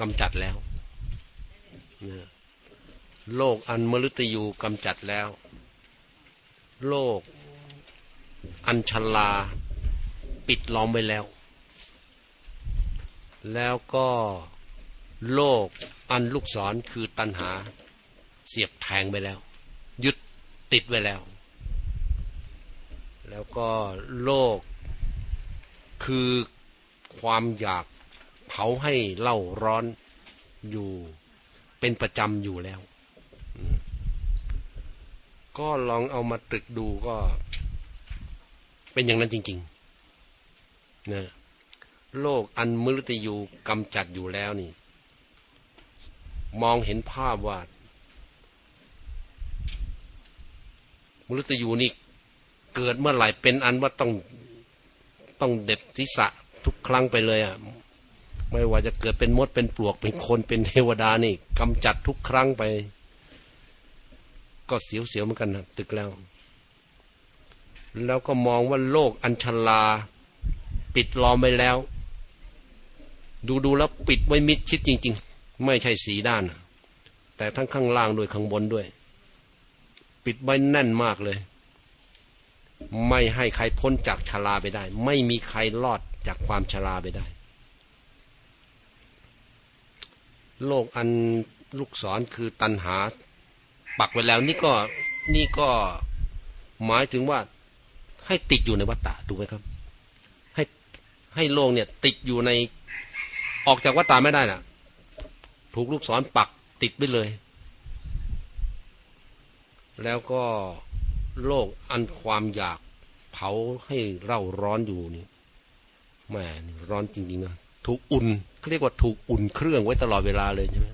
กำจัดแล้วโลกอันมฤตยูกำจัดแล้ว โลกอันชลาปิดล้อมไว้แล้ว แล้วก็โลกอันลูกศรคือตัณหา เสียบแทงไปแล้ว ยึดติดไว้แล้ว แล้วก็โลกคือความอยาก เผาให้เล่าร้อนอยู่เป็นประจำอยู่แล้ว ก็ลองเอามาตรึกดูก็ เป็นอย่างนั้นจริงๆนะโลกอันมฤตยูกำจัดอยู่แล้วนี่ มองเห็นภาพว่ามฤตยูนี่เกิดเมื่อไหร่เป็นอันว่าต้องต้องเด็ดทิศะทุกครั้งไปเลยอะ ไม่ว่าจะเกิดเป็นมดเป็นปลวกเป็นคนเป็นเทวดานี่กำจัดทุกครั้งไป ก็เสียวๆเหมือนกันนะตึกแล้ว แล้วก็มองว่าโลกอัญชลา ปิดล้อมไปแล้ว ดูดูแล้วปิดไว้มิดชิดจริง ๆ ไม่ใช่สีด้าน แต่ทั้งข้างล่างด้วยข้างบนด้วย ปิดไว้แน่นมากเลย ไม่ให้ใครพ้นจากชลาไปได้ ไม่มีใครรอดจากความชลาไปได้ โลกอันลูกศรคือตันหา ปักไว้แล้วนี่ก็นี่ก็หมายถึงว่าให้ติดอยู่ในวัฏฏะถูกไหมครับ ให้ให้โลกเนี่ย ติดอยู่ในออกจากวัฏฏะไม่ได้น่ะ ถูกลูกศรปักติดไปเลย แล้วก็โลกอันความอยากเผาให้เร่าร้อนอยู่นี่แม่ร้อนจริงๆนะถูกอุ่น เขาเรียกว่าถูกอุ่นเครื่องไว้ตลอดเวลาเลยใช่ไหม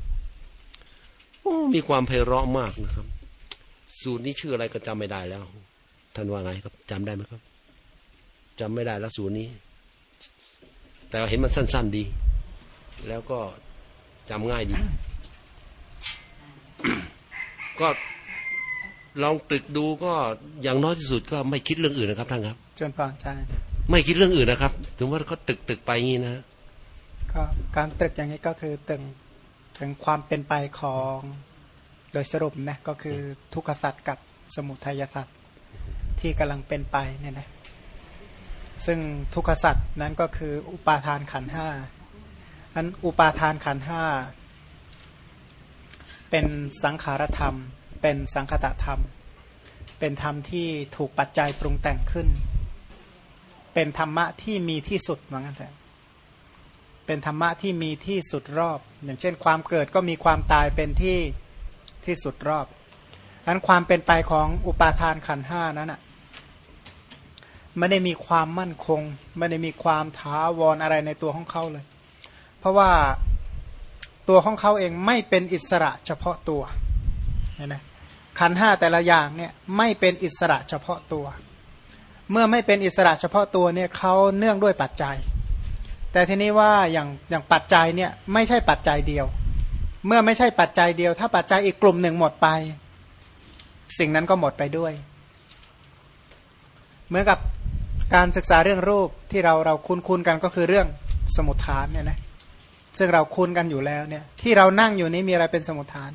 โอ้มีความไพเราะมากนะครับ สูตรนี้ชื่ออะไรก็จำไม่ได้แล้ว ท่านว่าไงครับจำได้ไหมครับจำไม่ได้แล้วสูตรนี้ แต่เห็นมันสั้น ๆดี แล้วก็จำง่ายดี ก็ลองตึกดูก็อย่างน้อยที่สุดก็ไม่คิดเรื่องอื่นนะครับท่านครับจนพอใช่ไม่คิดเรื่องอื่นนะครับ ถึงว่าเขาตึกตึกไปงี้นะ ก็การตรึกอย่างนี้ก็คือตึงถึงความเป็นไปของโดยสรุปนะก็คือทุกขสัตว์กับสมุทัยสัตว์ที่กำลังเป็นไปเนี่ยนะซึ่งทุกขสัตว์นั้นก็คืออุปาทานขันห้าอันอุปาทานขันห้าเป็นสังขารธรรม เป็นสังคตธรรม เป็นธรรมที่ถูกปัจจัยปรุงแต่งขึ้น เป็นธรรมะที่มีที่สุดเหมือนกันแต่ เป็นธรรมะที่มีที่สุดรอบ อย่างเช่น ความเกิดก็มีความตายเป็นที่ที่สุดรอบอันความเป็นไปของอุปาทานขันห้านั้นอะไม่ได้มีความมั่นคง ไม่ได้มีความท้าวรออะไรในตัวของเขาเลย เพราะว่าตัวของเขาเองไม่เป็นอิสระเฉพาะตัวเห็นไหมขันห้าแต่ละอย่างเนี่ยไม่เป็นอิสระเฉพาะตัว เมื่อไม่เป็นอิสระเฉพาะตัวเนี่ยเขาเนื่องด้วยปัจจัย แต่ทีนี้ว่าอย่างอย่างปัจจัยเนี่ยไม่ใช่ปัจจัยเดียว เมื่อไม่ใช่ปัจจัยเดียว ถ้าปัจจัยอีกกลุ่มหนึ่งหมดไป สิ่งนั้นก็หมดไปด้วย เหมือนกับการศึกษาเรื่องรูปที่เราเราคุ้นคุ้นกันก็คือเรื่องสมุทฐานเนี่ยนะซึ่งเราคุ้นกันอยู่แล้วเนี่ย ที่เรานั่งอยู่นี้มีอะไรเป็นสมุทฐาน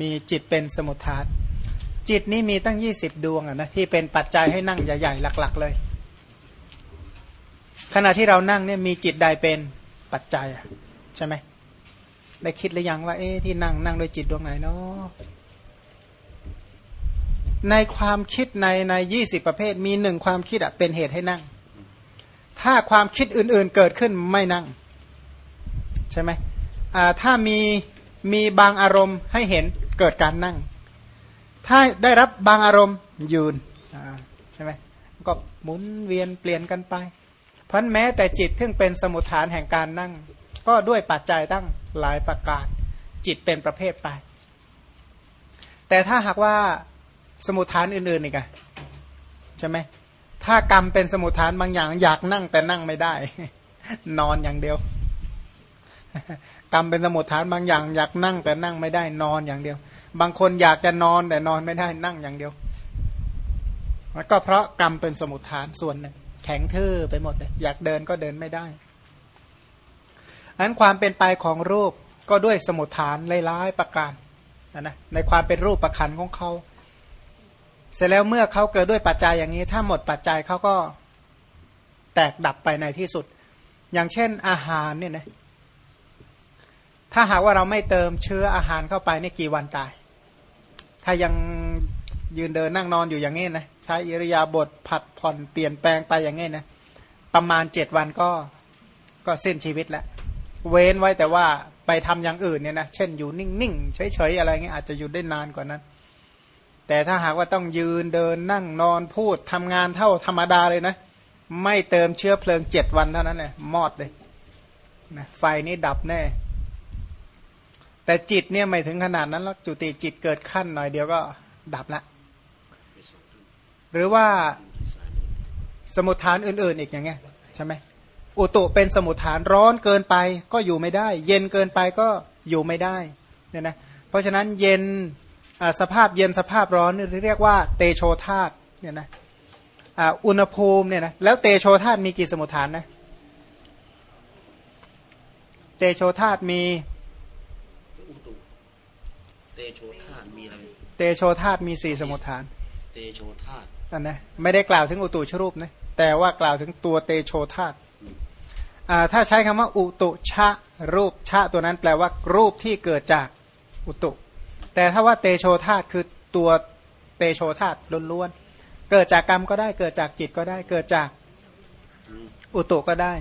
มีจิตเป็นสมุทฐาน จิตนี้มีตั้งยี่สิบดวงอะนะที่เป็นปัจจัยให้นั่งใหญ่ๆหลัก ๆ เลย ขณะที่เรานั่งเนี่ยมีจิตใดเป็นปัจจัยใช่ไหมได้คิดหรือยังว่าเอ๊ะที่นั่งนั่งโดยจิตดวงไหนเนาะในความคิดในในยี่สิบประเภทมีหนึ่งความคิดอะเป็นเหตุให้นั่ง ถ้าความคิดอื่นๆเกิดขึ้นไม่นั่ง ใช่ไหมถ้ามีมีบางอารมณ์ให้เห็นเกิดการนั่ง ถ้าได้รับบางอารมณ์ยืนใช่ไหมก็หมุนเวียนเปลี่ยนกันไป พันแม้แต่จิตซึ่งเป็นสมุทฐานแห่งการนั่ง ก็ด้วยปัจจัยตั้งหลายประการ จิตเป็นประเภทไป แต่ถ้าหากว่าสมุทฐานอื่นๆอีกอะใช่ไหมถ้ากรรมเป็นสมุทฐานบางอย่าง อยากนั่งแต่นั่งไม่ได้ นอนอย่างเดียว กรรมเป็นสมุทฐานบางอย่าง อยากนั่งแต่นั่งไม่ได้นอนอย่างเดียว บางคนอยากจะนอนแต่นอนไม่ได้นั่งอย่างเดียวก็เพราะกรรมเป็นสมุทฐานส่วนหนึ่ง แข็งทื่อไปหมดเลยอยากเดินก็เดินไม่ได้อันความเป็นไปของรูปก็ด้วยสมุทฐานหลายๆประการนะในความเป็นรูปประคันของเขาเสร็จแล้วเมื่อเขาเกิดด้วยปัจจัยอย่างนี้ ถ้าหมดปัจจัยเขาก็แตกดับไปในที่สุด อย่างเช่นอาหารเนี่ยนะถ้าหากว่าเราไม่เติมเชื้ออาหารเข้าไปในกี่วันตาย ถ้ายังยืนเดินนั่งนอนอยู่อย่างนี้นะ ใช้อิริยาบถผัดผ่อนเปลี่ยนแปลงไปอย่างนี้นะประมาณเจ็ดวันก็ก็สิ้นชีวิตแล้วเว้นไว้แต่ว่าไปทำอย่างอื่นเนี่ยนะเช่นอยู่นิ่งๆเฉยๆอะไรเงี้ยอาจจะอยู่ได้นานกว่านั้น แต่ถ้าหากว่าต้องยืนเดินนั่งนอนพูดทำงานเท่าธรรมดาเลยนะ ไม่เติมเชื้อเพลิงเจ็ดวันเท่านั้นเลยมอดเลยนะไฟนี่ดับแน่ แต่จิตเนี่ยไม่ถึงขนาดนั้นแล้วจุติจิตเกิดขั้นหน่อยเดียวก็ดับละ หรือว่าสมุทฐานอื่น ๆ อีกอย่างเงี้ยใช่ไหมอุตุเป็นสมุทฐานร้อนเกินไปก็อยู่ไม่ได้ เย็นเกินไปก็อยู่ไม่ได้เนี่ยนะเพราะฉะนั้นเย็นสภาพเย็นสภาพร้อนเรียกว่าเตโชธาตเนี่ยนะอุณหภูมิเนี่ยนะแล้วเตโชธาตมีกี่สมุทฐานนะเตโชธาตมีเตโชธาตมีอะไรเตโชธาตมีสี่สมุทฐาน เตโชธาตุอั นนะไม่ได้กล่าวถึงอุตุชรูปนะแต่ว่ากล่าวถึงตัวเตโชธาตุถ้าใช้คำว่า อุตุชะรูปชะตัวนั้นแปลว่ารูปที่เกิดจากอุตุ แต่ถ้าว่าเตโชธาตุคือตัวเตโชธาตุล้วนๆเกิดจากกรรมก็ได้เกิดจากจิตก็ได้เกิดจากอุตุก็ได้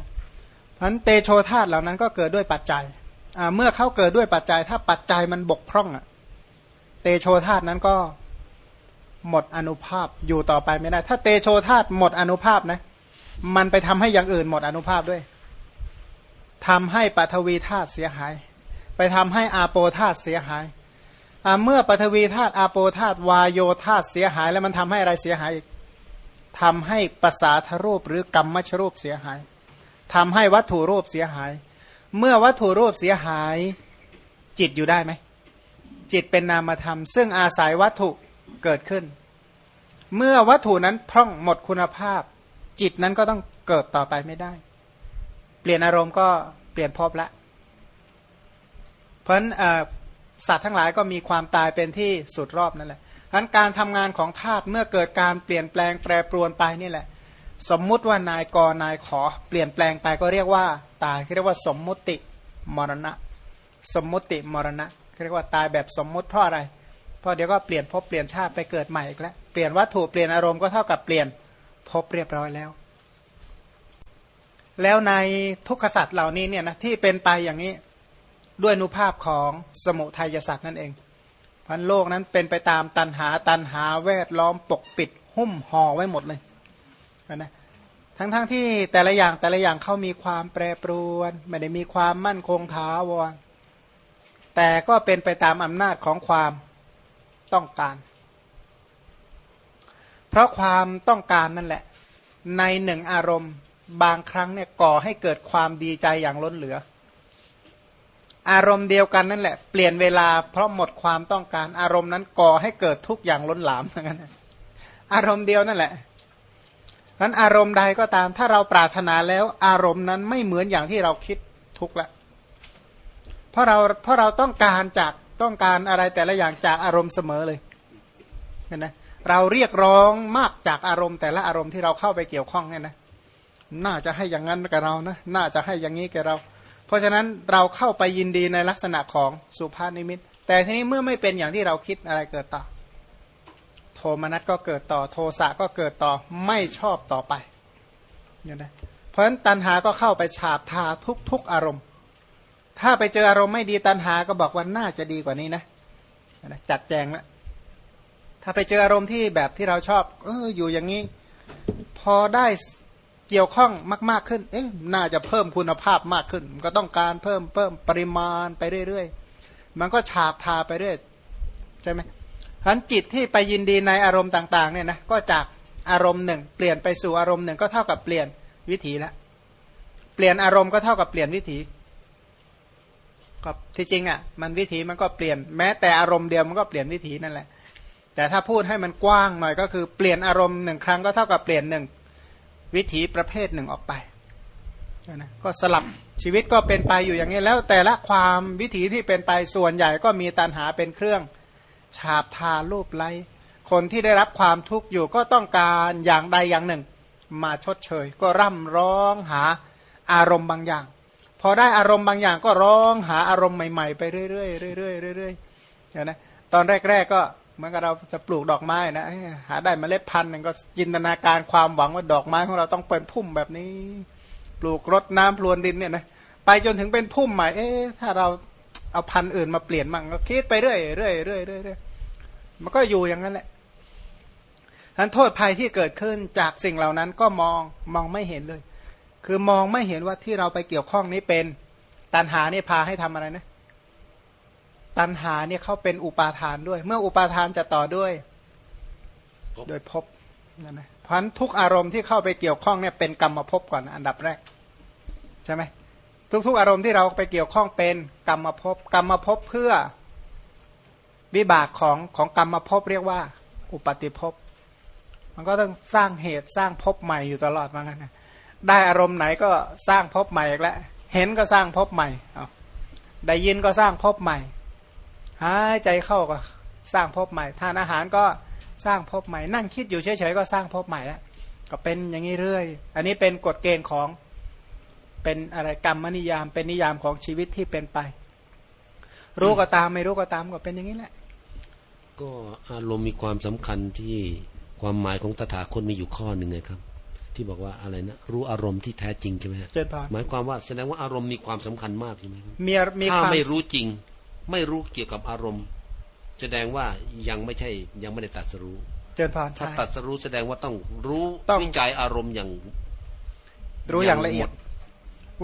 เพราะนั้นเตโชธาตุเหล่านั้นก็เกิดด้วยปัจจัยเมื่อเขาเกิดด้วยปัจจัย ถ้าปัจจัยมันบกพร่องอะเตโชธาตุนั้นก็ หมดอนุภาพอยู่ต่อไปไม่ได้ ถ้าเตโชธาตหมดอนุภาพนะ มันไปทำให้อย่างอื่นหมดอนุภาพด้วยทำให้ปฐวีธาตุเสียหาย ไปทำให้อาโปธาตุเสียหายเมื่อปฐวีธาตุอาโปธาตุวายโยธาตุเสียหาย แล้วมันทำให้อะไรเสียหายอีกทำให้ภาษาทรูปหรือกรรมมชรูปเสียหายทำให้วัตถุรูปเสียหาย เมื่อวัตถุรูปเสียหายจิตอยู่ได้ไหมจิตเป็นนามธรรม ซึ่งอาศัยวัตถุ เกิดขึ้น เมื่อวัตถุนั้นพร่องหมดคุณภาพ จิตนั้นก็ต้องเกิดต่อไปไม่ได้ เปลี่ยนอารมณ์ก็เปลี่ยนภพละ เพราะฉะนั้นสัตว์ทั้งหลายก็มีความตายเป็นที่สุดรอบนั่นแหละฉะนั้นการทำงานของธาตุเมื่อเกิดการเปลี่ยนแปลงแปรปรวนไปนี่แหละ สมมุติว่านายกนายขอ เปลี่ยนแปลงไปก็เรียกว่า ตายเรียกว่าสมมุติมรณะ สมมุติมรณะเรียกว่าตายแบบสมมุติเพราะอะไร พราะเดี๋ยวก็เปลี่ยนภพเปลี่ยนชาติไปเกิดใหม่อีกแล้วเปลี่ยนวัตถุเปลี่ยนอารมณ์ก็เท่ากับเปลี่ยนภพเรียบร้อยแล้ว แล้วในทุกขสัตว์เหล่านี้เนี่ยนะที่เป็นไปอย่างนี้ด้วยนุภาพของสมุทัยสัตว์นั่นเองพันโลกนั้นเป็นไปตามตันหาตันหาแวดล้อมปกปิด หุ้มห่อไว้หมดเลยนะทั้งๆทที่แต่ละอย่างแต่ละอย่างเขามีความแปรปรวนไม่ได้มีความมั่นคงท้าวรแต่ก็เป็นไปตามอำนาจของความ ต้องการ เพราะความต้องการนั่นแหละ ในหนึ่งอารมณ์ บางครั้งเนี่ยก่อให้เกิดความดีใจอย่างล้นเหลือ อารมณ์เดียวกันนั่นแหละ เปลี่ยนเวลาเพราะหมดความต้องการ อารมณ์นั้นก่อให้เกิดทุกอย่างล้นหลามทั้งนั้นอารมณ์เดียวนั่นแหละนั้นอารมณ์ใดก็ตาม ถ้าเราปรารถนาแล้วอารมณ์นั้นไม่เหมือนอย่างที่เราคิดทุกละ เพราะเราเพราะเราต้องการจาก ต้องการอะไรแต่ละอย่างจากอารมณ์เสมอเลยเห็นไหมเราเรียกร้องมากจากอารมณ์แต่ละอารมณ์ที่เราเข้าไปเกี่ยวข้องเนี่ยนะน่าจะให้อย่างนั้นกับเรานะน่าจะให้อย่างนี้กับเรา เพราะฉะนั้นเราเข้าไปยินดีในลักษณะของสุภาพนิมิต แต่ทีนี้เมื่อไม่เป็นอย่างที่เราคิดอะไรเกิดต่อ โทมนัสก็เกิดต่อ โทสะก็เกิดต่อไม่ชอบต่อไปเนี่ยนะเพราะฉะนั้นตัณหาก็เข้าไปฉาบทาทุกๆอารมณ์ ถ้าไปเจออารมณ์ไม่ดีตันหาก็บอกว่าน่าจะดีกว่านี้นะจัดแจงแล้วถ้าไปเจออารมณ์ที่แบบที่เราชอบ เอออยู่อย่างนี้ พอได้เกี่ยวข้องมาก ๆขึ้น เอ๊ะน่าจะเพิ่มคุณภาพมากขึ้น ก็ต้องการเพิ่มเพิ่มปริมาณไปเรื่อยๆ มันก็ฉาบทาไปเรื่อยใช่ไหมฉันจิตที่ไปยินดีในอารมณ์ต่าง ๆ เนี่ยนะก็จากอารมณ์หนึ่งเปลี่ยนไปสู่อารมณ์หนึ่งก็เท่ากับเปลี่ยนวิถีละเปลี่ยนอารมณ์ก็เท่ากับเปลี่ยนวิถี ก็ที่จริงอะมันวิถีมันก็เปลี่ยนแม้แต่อารมณ์เดียวมันก็เปลี่ยนวิถีนั่นแหละ แต่ถ้าพูดให้มันกว้างหน่อยก็คือเปลี่ยนอารมณ์หนึ่งครั้งก็เท่ากับเปลี่ยนหนึ่งวิถีประเภทหนึ่งออกไปนะก็สลับชีวิตก็เป็นไปอยู่อย่างนี้แล้วแต่ละความวิถีที่เป็นไปส่วนใหญ่ก็มีตันหาเป็นเครื่องฉาบทารูปไล้คนที่ได้รับความทุกข์อยู่ก็ต้องการอย่างใดอย่างหนึ่ง มาชดเชย ก็ร่ำร้องหาอารมณ์บางอย่าง พอได้อารมณ์บางอย่างก็ร้องหาอารมณ์ใหม่ๆ ไปเรื่อยๆเรื่อยๆเรื่อยๆนะตอนแรกๆก็เหมือนกับเราจะปลูกดอกไม้นะหาได้มเมล็ดพันธุ์หนึ่งก็จินตนาการความหวังว่าดอกไม้ของเราต้องเป็นพุ่มแบบนี้ ปลูกรดน้ำพรวนดินเนี่ยนะไปจนถึงเป็นพุ่มใหม่เอ๊ะถ้าเราเอาพันธุ์อื่นมาเปลี่ยนมั่งก็คิดไปเรื่อยเรื่อยเรื่อยเรื่อยมันก็อยู่อย่างนั้นแหละทั้นโทษภัยที่เกิดขึ้นจากสิ่งเหล่านั้นก็มองมองไม่เห็นเลย คือมองไม่เห็นว่าที่เราไปเกี่ยวข้องนี้เป็นตันหาเนี่ยพาให้ทำอะไรนะ ตันหาเนี่ยเขาเป็นอุปาทานด้วย เมื่ออุปาทานจะต่อด้วย โดยพบนั่นนะเพราะทุกอารมณ์ที่เข้าไปเกี่ยวข้องเนี่ยเป็นกรรมภพก่อนอันดับแรก ใช่ไหมทุกๆ อารมณ์ที่เราไปเกี่ยวข้องเป็นกรรมภพกรรมภพเพื่อวิบากของของกรรมภพเรียกว่า อุปติภพมันก็ต้องสร้างเหตุสร้างภพใหม่อยู่ตลอดมางั้นนะ ได้อารมณ์ไหนก็สร้างภพใหม่อีกแล้วเห็นก็สร้างภพใหม่เอาได้ยินก็สร้างภพใหม่หายใจเข้าก็สร้างภพใหม่ทานอาหารก็สร้างภพใหม่ นั่งคิดอยู่เฉยๆก็สร้างภพใหม่แล้วก็เป็นอย่างนี้เรื่อย อันนี้เป็นกฎเกณฑ์ของเป็นอะไรกรรมนิยาม เป็นนิยามของชีวิตที่เป็นไป รู้ก็ตามไม่รู้ก็ตามก็เป็นอย่างนี้แหละ ก็อารมณ์มีความสำคัญที่ความหมายของตถาคตมีอยู่ข้อหนึ่งไงครับ ที่บอกว่าอะไรนะรู้อารมณ์ที่แท้จริงใช่ไหมฮะเจตหมายความว่าแสดงว่าอารมณ์มีความสำคัญมากใช่ไหมมีมีถ้าไม่รู้จริง ไม่รู้เกี่ยวกับอารมณ์ แสดงว่ายังไม่ใช่ยังไม่ได้ตัดสรู้เจนพรถ้าตัดสรู้แสดงว่าต้องรู้วิจัยอารมณ์อย่าง รู้อย่างละเอียด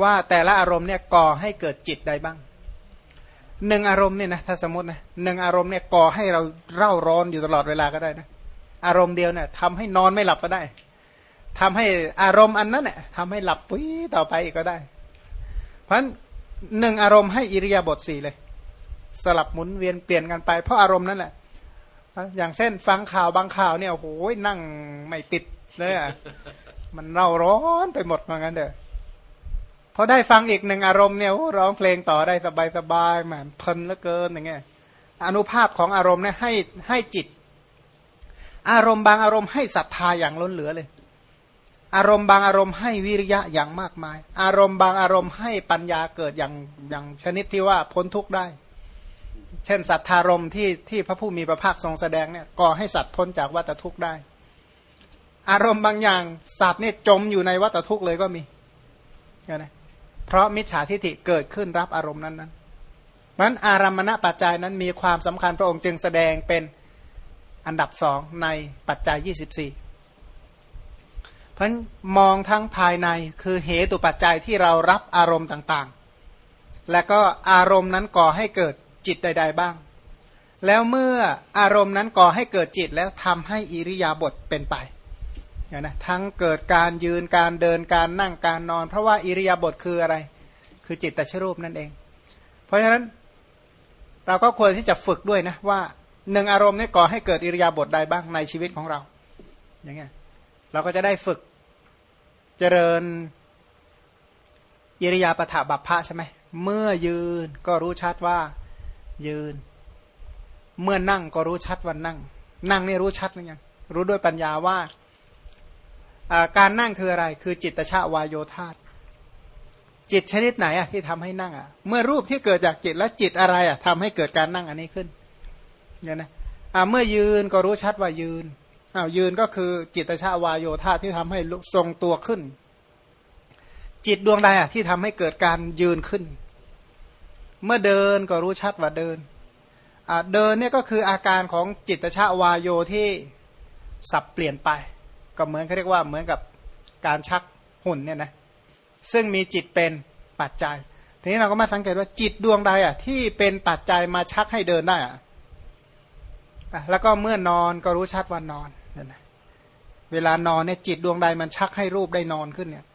ว่าแต่ละอารมณ์เนี่ยก่อให้เกิดจิตใดบ้างหนึ่งอารมณ์เนี่ยนะถ้าสมมตินะหนึ่งอารมณ์เนี่ยก่อให้เราเร่าร้อนอยู่ตลอดเวลาก็ได้นะอารมณ์เดียวเนี่ยทำให้นอนไม่หลับก็ได้ ทำให้อารมณ์อันนั้นเนี่ยทำให้หลับปุ้ยต่อไปอีกก็ได้ เพราะฉะนั้นหนึ่งอารมณ์ให้อิริยาบถสี่เลย สลับหมุนเวียนเปลี่ยนกันไป เพราะอารมณ์นั่นแหละอย่างเช่นฟังข่าวบางข่าวเนี่ยโอ้โหนั่งไม่ติดเลยอะมันเร่าร้อนไปหมดเหมือนกันเด้อพอได้ฟังอีกหนึ่งอารมณ์เนี่ยร้องเพลงต่อได้สบายสบายแหมเพลินเหลือเกินอย่างเงี้ยอนุภาพของอารมณ์เนี่ยให้ให้จิต อารมณ์บางอารมณ์ให้ศรัทธาอย่างล้นเหลือเลย อารมณ์บางอารมณ์ให้วิริยะอย่างมากมาย อารมณ์บางอารมณ์ให้ปัญญาเกิดอย่างอย่างชนิดที่ว่าพ้นทุกข์ได้ เช่นสัทธารมที่ที่พระผู้มีพระภาคทรงแสดงเนี่ยก่อให้สัตว์พ้นจากวัฏทุกข์ได้ อารมณ์บางอย่างสัตว์เนี่ยจมอยู่ในวัฏทุกข์เลยก็มีนะเพราะมิจฉาทิฏฐิเกิดขึ้นรับอารมณ์นั้นนั้นมันอารามณปัจจัยนั้นมีความสำคัญพระองค์จึงแสดงเป็นอันดับสองในปัจจัย 24เพราะมองทั้งภายในคือเหตุปัจจัยที่เรารับอารมณ์ต่างๆ และก็อารมณ์นั้นก่อให้เกิดจิตใด ๆบ้าง แล้วเมื่ออารมณ์นั้นก่อให้เกิดจิตแล้วทำให้อิริยาบถเป็นไปนะทั้งเกิดการยืนการเดินการนั่งการนอน เพราะว่าอิริยาบถคืออะไร คือจิตตชรูปนั่นเอง เพราะฉะนั้นเราก็ควรที่จะฝึกด้วยนะว่าหนึ่งอารมณ์นี้ก่อให้เกิดอิริยาบถใดบ้างในชีวิตของเราอย่างเงี้ยเราก็จะได้ฝึก เจริญอิริยาปถะบัพพะใช่ไหมเมื่อยืนก็รู้ชัดว่ายืน เมื่อนั่งก็รู้ชัดว่านั่ง นั่งนี่รู้ชัดหรือยังรู้ด้วยปัญญาว่าการนั่งคืออะไร คือจิตชาวายโยธาจิตชนิดไหนอะที่ทำให้นั่งอะเมื่อรูปที่เกิดจากจิตและจิตอะไรอะทำให้เกิดการนั่งอันนี้ขึ้นเนี่ยนะเมื่อยืนก็รู้ชัดว่ายืน อ้าวยืนก็คือจิตชาวายโยธาที่ทำให้ทรงตัวขึ้น จิตดวงใดอะที่ทำให้เกิดการยืนขึ้น เมื่อเดินก็รู้ชัดว่าเดินเดินเนี่ยก็คืออาการของจิตชาวายโยที่สับเปลี่ยนไป ก็เหมือนเขาเรียกว่าเหมือนกับการชักหุ่นเนี่ยนะซึ่งมีจิตเป็นปัจจัย ทีนี้เราก็มาสังเกตว่าจิตดวงใดอะที่เป็นปัจจัยมาชักให้เดินได้อะแล้วก็เมื่อนอนก็รู้ชัดว่านอน เวลานอนเนี่ยจิตดวงใดมันชักให้รูปได้นอนขึ้นเนี่ย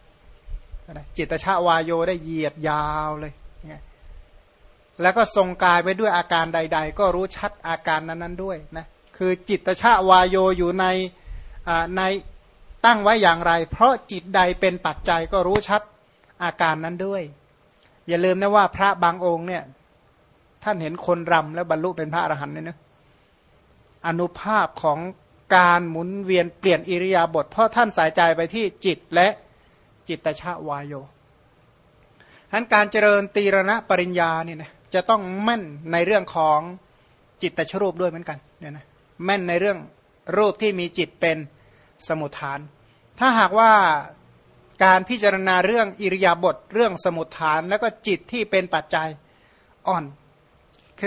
จิตชาวายโยได้เหยียดยาวเลยแล้วก็ทรงกายไปด้วยอาการใด ๆ ก็รู้ชัดอาการนั้นๆด้วยนะคือจิตชาวายโยอยู่ในในตั้งไว้อย่างไร เพราะจิตใดเป็นปัจจัยก็รู้ชัดอาการนั้นด้วย อย่าลืมนะว่าพระบางองค์เนี่ยท่านเห็นคนรำแล้วบรรลุเป็นพระอรหันต์เนี่ยนะอนุภาพของ การหมุนเวียนเปลี่ยนอิริยาบถเพราะท่านสายใจไปที่จิตและจิตชาวายโยทั้นการเจริญตีรณะปริญญาเนี่ยนะจะต้องแม่นในเรื่องของจิตตชรูปด้วยเหมือนกันเนี่ยนะแม่นในเรื่องรูปที่มีจิตเป็นสมุทฐาน ถ้าหากว่าการพิจารณาเรื่องอิริยาบถเรื่องสมุทฐาน แล้วก็จิตที่เป็นปัจจัยอ่อน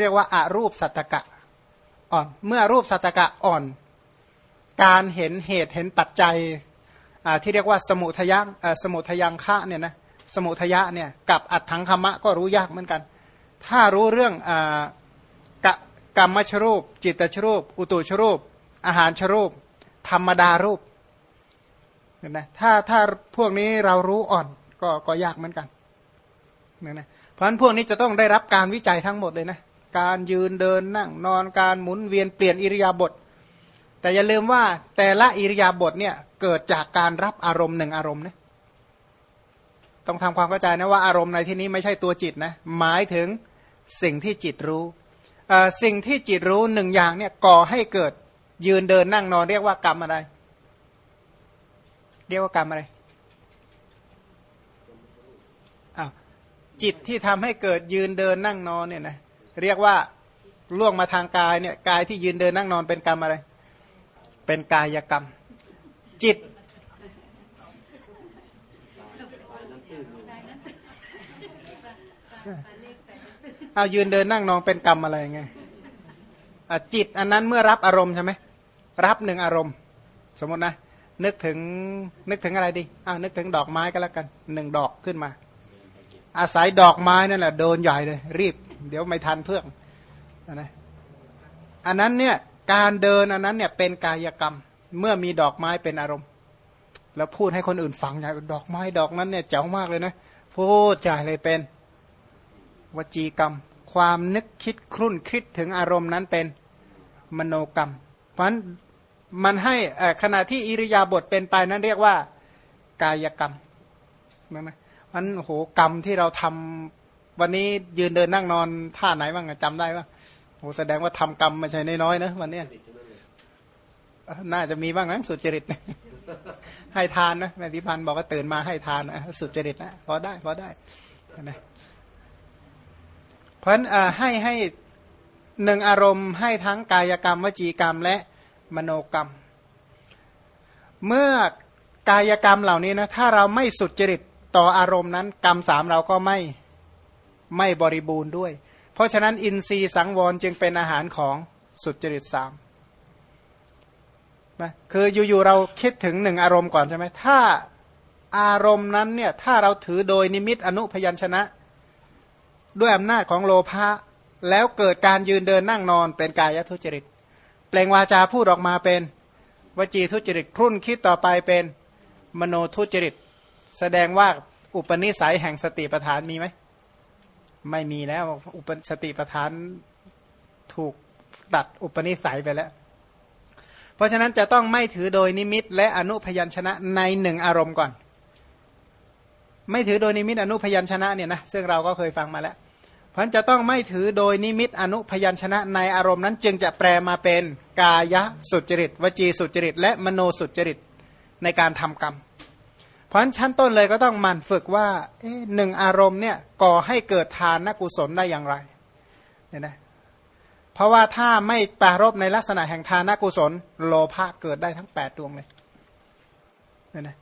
เรียกว่าอารูปสัตตกะอ่อน เมื่อรูปสัตตกะอ่อน การเห็นเหตุเห็นปัจจัยที่เรียกว่าสมุทยังสมุทยังคะเนี่ยนะสมุทยะเนี่ยกับอัตถังคมะก็รู้ยากเหมือนกัน ถ้ารู้เรื่องอกกรรมชรูป จิตชรูป อุตุชรูป อาหารชรูป ธรรมดารูปเนี่ยนะถ้าถ้าพวกนี้เรารู้อ่อนก็ก็ยากเหมือนกันเนี่ยนะเพราะฉะนั้นพวกนี้จะต้องได้รับการวิจัยทั้งหมดเลยนะการยืนเดินนั่งนอนการหมุนเวียนเปลี่ยนอิริยาบถ แต่อย่าลืมว่าแต่ละอิริยาบถเนี่ยเกิดจากการรับอารมณ์หนึ่งอารมณ์นะต้องทำความเข้าใจนะว่าอารมณ์ในที่นี้ไม่ใช่ตัวจิตนะหมายถึงสิ่งที่จิตรู้สิ่งที่จิตรู้หนึ่งอย่างเนี่ยก่อให้เกิดยืนเดินนั่งนอนเรียกว่ากรรมอะไร เรียกว่ากรรมอะไรจิตที่ทำให้เกิดยืนเดินนั่งนอนเนี่ยนะเรียกว่าล่วงมาทางกายเนี่ยกายที่ยืนเดินนั่งนอนเป็นกรรมอะไร เป็นกายกรรม จิต เอายืนเดินนั่งนอนเป็นกรรมอะไรไงจิตอันนั้นเมื่อรับอารมณ์ใช่ไหมรับหนึ่งอารมณ์ สมมตินะ นึกถึงนึกถึงอะไรดีอ้าวนึกถึงดอกไม้ก็แล้วกันหนึ่งดอกขึ้นมา อาศัยดอกไม้นั่นแหละโดนใหญ่เลย รีบ เดี๋ยวไม่ทันเพื่อนนะอันนั้นเนี่ย การเดินอันนั้นเนี่ยเป็นกายกรรม เมื่อมีดอกไม้เป็นอารมณ์ แล้วพูดให้คนอื่นฟังอย่างดอกไม้ดอกนั้นเนี่ยเจ๋งมากเลยนะพูดจ่ายเลยเป็น วจีกรรม ความนึกคิดครุ่นคิดถึงอารมณ์นั้นเป็นมโนกรรม เพราะฉะนั้นมันให้ขณะที่อิริยาบถเป็นไปนั้นเรียกว่า กายกรรมนะนะมันโหกรรมที่เราทำวันนี้ยืนเดินนั่งนอนท่าไหนบ้างจำได้ว่า โหแสดงว่าทำกรรมไม่ใช่น้อยๆนะวันนี้น่าจะมีบ้างนะสุจริต ให้ทานนะแม่ทิพันธ์บอกว่าตื่นมาให้ทานนะสุจริตนะพอได้พอได้นะเพราะฉะนั้นให้ให้หนึ่งอารมณ์ให้ทั้งกายกรรมวจีกรรมและมโนกรรม เมื่อกายกรรมเหล่านี้นะถ้าเราไม่สุดจริตต่ออารมณ์นั้น กรรมสามเราก็ไม่ไม่บริบูรณ์ด้วย เพราะฉะนั้นอินทรีย์สังวรจึงเป็นอาหารของสุดจริตสามนะคืออยู่ๆเราคิดถึงหนึ่งอารมณ์ก่อนใช่ไหมถ้าอารมณ์นั้นเนี่ยถ้าเราถือโดยนิมิตอนุพยัญชนะ ด้วยอำนาจของโลภะแล้วเกิดการยืนเดินนั่งนอนเป็นกายทุจริต เปล่งวาจาพูดออกมาเป็นวจีทุจริตครุ่นคิดต่อไปเป็นมโนทุจริต แสดงว่าอุปนิสัยแห่งสติปัฏฐานมีไหม ไม่มีแล้วอุปสติปัฏฐานถูกตัดอุปนิสัยไปแล้ว เพราะฉะนั้นจะต้องไม่ถือโดยนิมิต และอนุพยัญชนะในหนึ่งอารมณ์ก่อน ไม่ถือโดยนิมิตอนุพยัญชนะเนี่ยนะซึ่งเราก็เคยฟังมาแล้ว เพราะฉะนั้นจะต้องไม่ถือโดยนิมิตอนุพยัญชนะในอารมณ์นั้น จึงจะแปลมาเป็นกายสุจริต วจีสุจริต และมโนสุจริตในการทำกรรม เพราะฉะนั้นชั้นต้นเลยก็ต้องมันฝึกว่าหนึ่งอารมณ์เนี่ยก่อให้เกิดทานนกุศลได้อย่างไรเนี่ยนะเพราะว่าถ้าไม่ปรารบในลักษณะแห่งทานนกุศล โลภะเกิดได้ทั้งแปดดวงเลยเนี่ยนะ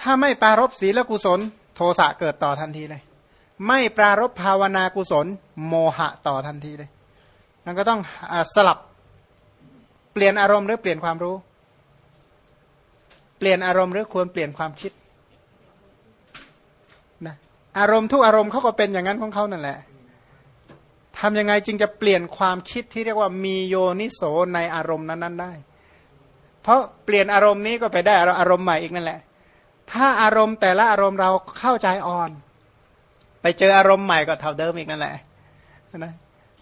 ถ้าไม่ปรารบศีลกุศล โทสะเกิดต่อทันทีเลย ไม่ปรารบภาวนากุศล โมหะต่อทันทีเลยมันก็ต้องอสลับเปลี่ยนอารมณ์หรือเปลี่ยนความรู้ เปลี่ยนอารมณ์หรือควรเปลี่ยนความคิด อารมณ์ทุกอารมณ์เขาก็เป็นอย่างนั้นของเขานั่นแหละทำยังไงจึงจะเปลี่ยนความคิดที่เรียกว่ามีโยนิโสในอารมณ์นั้นๆได้ เพราะเปลี่ยนอารมณ์นี้ก็ไปได้อารมณ์ใหม่อีกนั่นแหละ ถ้าอารมณ์แต่ละอารมณ์เราเข้าใจอ่อน ไปเจออารมณ์ใหม่ก็เท่าเดิมอีกนั่นแหละนะ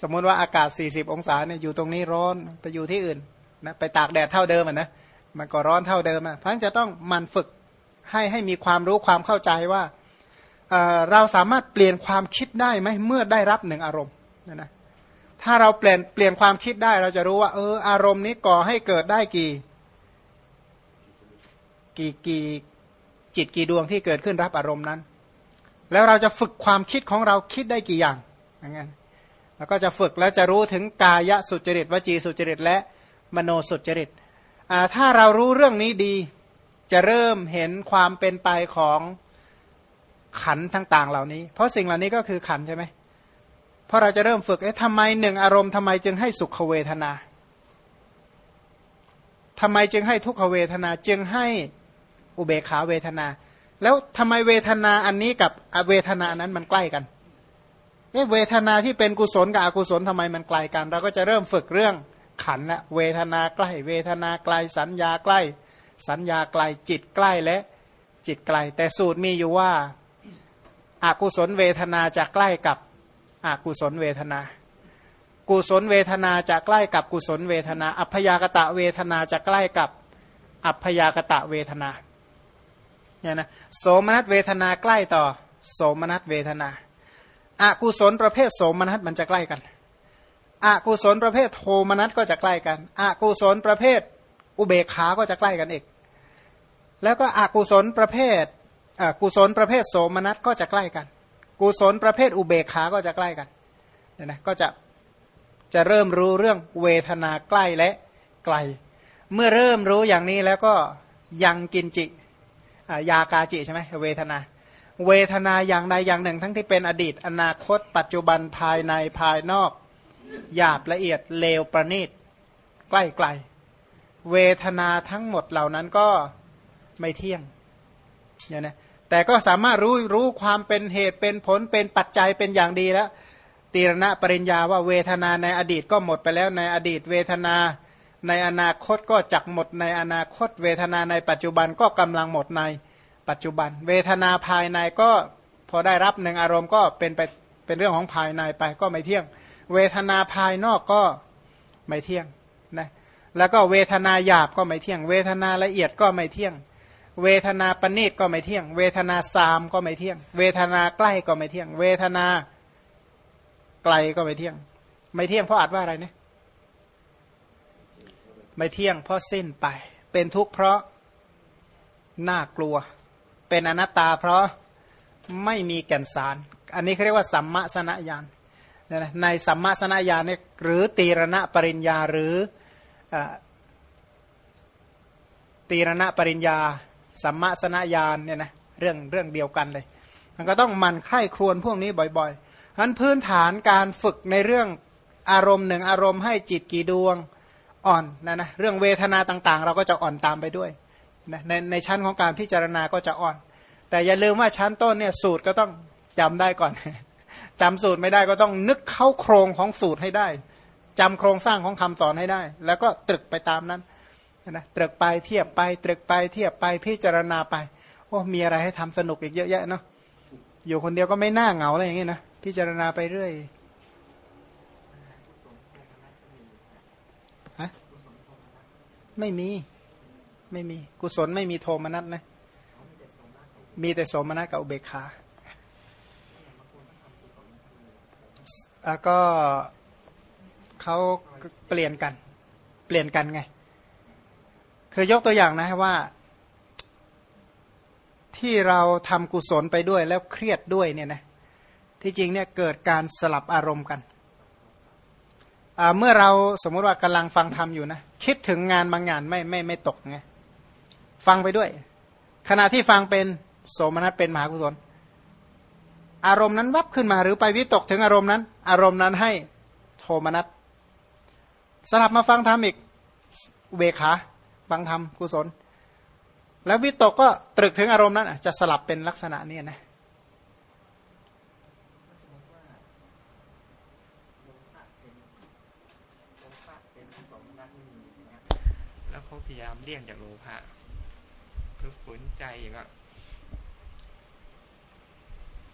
สมมติว่าอากาศ 40 องศาเนี่ยอยู่ตรงนี้ร้อนไปอยู่ที่อื่นนะไปตากแดดเท่าเดิมอะนะมันก็ร้อนเท่าเดิมอะเพราะฉะนั้นจะต้องมันฝึกให้ให้มีความรู้ความเข้าใจว่า เราสามารถเปลี่ยนความคิดได้ไหมเมื่อได้รับหนึ่งอารมณ์นะนะถ้าเราเปลี่ยนเปลี่ยนความคิดได้เราจะรู้ว่า เอออารมณ์นี้ก่อให้เกิดได้กี่ กี่กี่จิตกี่ดวงที่เกิดขึ้นรับอารมณ์นั้น แล้วเราจะฝึกความคิดของเราคิดได้กี่อย่างอย่างนั้นแล้วก็จะฝึกแล้วจะรู้ถึงกายสุจริตวจีสุจริตและมโนสุจริตถ้าเรารู้เรื่องนี้ดี จะเริ่มเห็นความเป็นไปของ ขันต่างเหล่านี้ เพราะสิ่งเหล่านี้ก็คือขันใช่ไหมเพราะเราจะเริ่มฝึกเอ๊ะทำไมหนึ่งอารมณ์ทำไมจึงให้สุขเวทนาทำไมจึงให้ทุกขเวทนา จึงให้อุเบขาเวทนา แล้วทำไมเวทนาอันนี้กับเวทนานั้นมันใกล้กันเอ๊ะเวทนาที่เป็นกุศลกับอกุศลทำไมมันไกลกัน เราก็จะเริ่มฝึกเรื่องขันละเวทนาใกล้ เวทนาไกลสัญญาใกล้ สัญญาไกลจิตใกล้และจิตไกล แต่สูตรมีอยู่ว่า อกุศลเวทนาจะใกล้กับอกุศลเวทนา กุศลเวทนาจะใกล้กับกุศลเวทนา อัพยากตะเวทนาจะใกล้กับอัพยากตะเวทนาเนี่ยนะโสมนัสเวทนาใกล้ต่อ โสมนัสเวทนาอากุศลประเภทโสมนัสมันจะใกล้กันอากุศลประเภทโทมนัสก็จะใกล้กันอากุศลประเภทอุเบกขาก็จะใกล้กันอีก แล้วก็อากุศลประเภท กุศลประเภทโสมนัสก็จะใกล้กัน กุศลประเภทอุเบกขาก็จะใกล้กันเนี่ยนะก็จะจะเริ่มรู้เรื่องเวทนาใกล้และไกล เมื่อเริ่มรู้อย่างนี้แล้วก็ยังกินจิยากาจิใช่ไหมเวทนา เวทนาอย่างใดอย่างหนึ่ง ทั้งที่เป็นอดีต อนาคต ปัจจุบันภายในภายนอกหยาบละเอียดเลวประณีตใกล้ไกล เวทนาทั้งหมดเหล่านั้นก็ไม่เที่ยงเนี่ยนะ แต่ก็สามารถรู้รู้ความเป็นเหตุเป็นผลเป็นปัจจัยเป็นอย่างดีแล้วตีรณะปริญญาว่าเวทนาในอดีตก็หมดไปแล้วในอดีตเวทนาในอนาคตก็จักหมดในอนาคต เวทนาในปัจจุบันก็กำลังหมดในปัจจุบัน เวทนาภายในก็พอได้รับหนึ่งอารมณ์ก็เป็นไปเป็นเรื่องของภายในไปก็ไม่เที่ยง เวทนาภายนอกก็ไม่เที่ยงนะแล้วก็เวทนาหยาบก็ไม่เที่ยง เวทนาละเอียดก็ไม่เที่ยง เวทนาปณีตก็ไม่เที่ยง เวทนาสามก็ไม่เที่ยง เวทนาใกล้ก็ไม่เที่ยง เวทนาไกลก็ไม่เที่ยง ไม่เที่ยงเพราะอาจว่าอะไรเนี่ยไม่เที่ยงเพราะสิ้นไป เป็นทุกข์เพราะน่ากลัว เป็นอนัตตาเพราะไม่มีแก่นสาร อันนี้เขาเรียกว่าสัมมาสนญาณในสัมมาสนญาณเนี่ยหรือตีรณะปริญญาหรือตีรณะปริญญา สัมมาสนญาณเนี่ยนะเรื่องเรื่องเดียวกันเลย มันก็ต้องมันไข้ครวนพวกนี้บ่อยๆฉะนั้นพื้นฐานการฝึกในเรื่องอารมณ์หนึ่งอารมณ์ให้จิตกี่ดวงอ่อนนะนะเรื่องเวทนาต่างๆ เราก็จะอ่อนตามไปด้วยนะในในชั้นของการพิจารณาก็จะอ่อน แต่อย่าลืมว่าชั้นต้นเนี่ยสูตรก็ต้องจำได้ก่อนจำสูตรไม่ได้ก็ต้องนึกเข้าโครงของสูตรให้ได้จำโครงสร้างของคำสอนให้ได้ แล้วก็ตรึกไปตามนั้น นะตรึกไปเทียบไปตรึกไปเทียบไปพิจารณาไปโอ้มีอะไรให้ทำสนุกอีกเยอะแยะเนาะอยู่คนเดียวก็ไม่น่าเหงาอะไรอย่างเงี้ยนะพิจารณาไปเรื่อยฮะไม่มี ไม่มี กุศลไม่มีโทมนัสนะ มีแต่โสมนัสกับอุเบกขาแล้วก็เขาเปลี่ยนกัน เปลี่ยนกันไง คือยกตัวอย่างนะว่า ที่เราทำกุศลไปด้วยแล้วเครียดด้วยเนี่ยนะที่จริงเนี่ยเกิดการสลับอารมณ์กันเมื่อเราสมมติว่ากำลังฟังธรรมอยู่นะคิดถึงงานบางงานไม่ไม่ไม่ตกไงฟังไปด้วย ขณะที่ฟังเป็นโสมนัสเป็นมหากุศล อารมณ์นั้นวับขึ้นมาหรือไปวิตกถึงอารมณ์นั้น อารมณ์นั้นให้โทมนัสสลับมาฟังธรรมอีกเบขา ฟังธรรมกุศล แล้ววิตกก็ตรึกถึงอารมณ์นั้นจะสลับเป็นลักษณะนี้นะพยายามเลี่ยงจากโลภะคือฝืนใจอย่างก็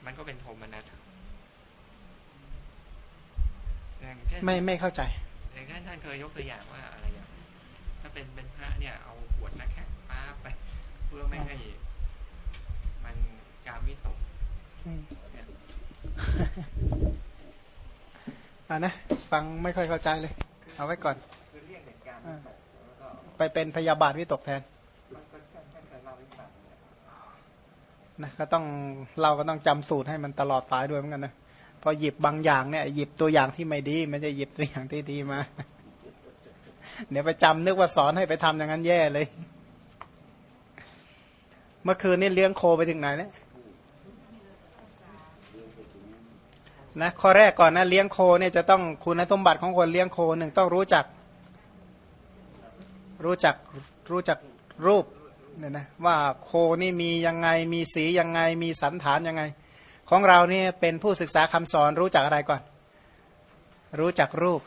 มันก็เป็นโทมนัสอย่างเช่นไม่ไม่เข้าใจอย่างเช่นท่านเคยยกตัวอย่างว่าอะไรอย่างถ้าเป็นเป็นพระเนี่ยเอาขวดน้ำแข็งป้าไป เพื่ อ่านะ ฟังไม่ค่อยเข้าใจเลย เอาไว้ก่อนอไปเป็นพยาบาทวิตกแทนนะก็ต้องเราก็ต้องจำสูตรให้มันตลอดสายด้วยเหมือนกันนะพอหยิบบางอย่างเนี่ย หยิบตัวอย่างที่ไม่ดีม่ใช่หยิบตัวอย่างที่ดีมา เดี๋ยวไปจำนึกว่าสอนให้ไปทำอย่างนั้นแย่เลย เมื่อคืนนี่เลี้ยงโคไปถึงไหนแล้ว นะข้อแรกก่อนนะเลี้ยงโคเนี่ยจะต้องคุณสมบัติของคนเลี้ยงโคหนึ่งต้องรู้จัก รู้จักรู้จักรูปเนี่ยนะว่าโคนี่มียังไงมีสียังไงมีสันฐานยังไง ของเราเนี่ยเป็นผู้ศึกษาคำสอนรู้จักอะไรก่อน รู้จักรูป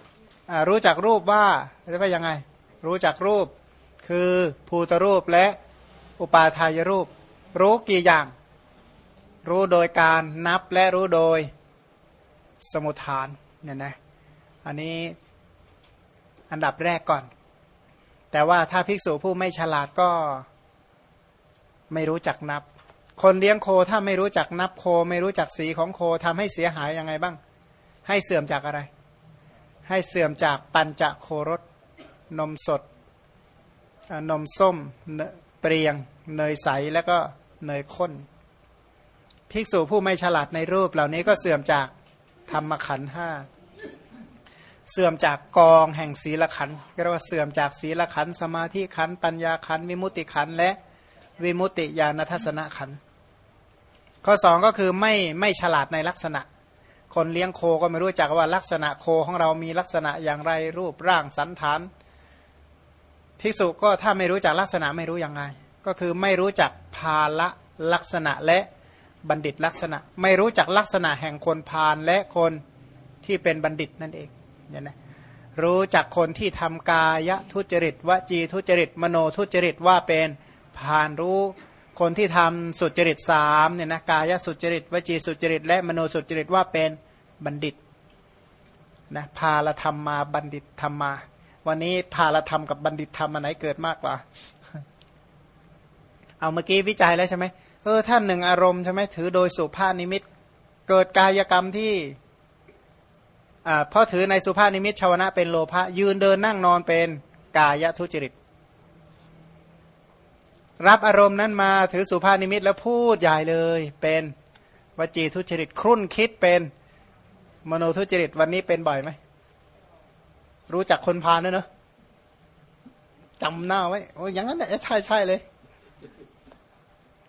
รู้จักรูปว่าเรียกว่ายังไง รู้จักรูปคือภูตรูปและอุปาทายรูป รู้กี่อย่าง รู้โดยการนับและรู้โดย สมุทฐานเนี่ยนะอันนี้อันดับแรกก่อน แต่ว่าถ้าภิกษุผู้ไม่ฉลาดก็ไม่รู้จักนับ คนเลี้ยงโคถ้าไม่รู้จักนับโค ไม่รู้จักสีของโคทำให้เสียหายยังไงบ้าง ให้เสื่อมจากอะไร ให้เสื่อมจากปัญจโครสนมสด นมส้มเนเปรียง เนยใสแล้วก็เนยข้น ภิกษุผู้ไม่ฉลาดในรูปเหล่านี้ก็เสื่อมจาก ธรรมขันห้าเสื่อมจากกองแห่งศีลขันเรียกว่าเสื่อมจากศีลขันสมาธิขันปัญญาขันวิมุติขันและวิมุติญาณทัศนขันข้อสองก็คือไม่ไม่ฉลาดในลักษณะ คนเลี้ยงโคก็ไม่รู้จักว่าลักษณะโคของเรามีลักษณะอย่างไรรูปร่างสันฐานภิกษุก็ถ้าไม่รู้จักลักษณะไม่รู้ยังไง ก็คือไม่รู้จักภาละลักษณะและ บัณฑิตลักษณะ ไม่รู้จักลักษณะแห่งคนพาลและคนที่เป็นบัณฑิตนั่นเองเนี่ยนะรู้จักคนที่ทำกายทุจริตวจีทุจริต มโนทุจริตว่าเป็นพาลรู้ คนที่ทำสุจริตสามเนี่ยนะกายสุจริตวจีสุจริต และมโนสุจริตว่าเป็นบัณฑิตนะพาลธรรมมาบัณฑิตธรรมมา วันนี้พาลธรรมกับบัณฑิตธรรมอันไหนเกิดมากกว่า เอาเมื่อกี้วิจัยแล้วใช่ไหม ออท่านหนึ่งอารมณ์ใช่ไหมถือโดยสุภาพนิมิต เกิดกายกรรมที่อ่าเพราะถือในสุภาพนิมิตชาวนะเป็นโลภะยืนเดินนั่งนอนเป็นกายทุจริต รับอารมณ์นั้นมาถือสุภาพนิมิตแล้วพูดใหญ่เลยเป็นวจีทุจริต ครุ่นคิดเป็นมโนทุจริตวันนี้เป็นบ่อยไหมรู้จักคนพาลด้วยเนอะจำหน้าไว้โอ้ยอย่างนั้นแหละใช่ใช่เลย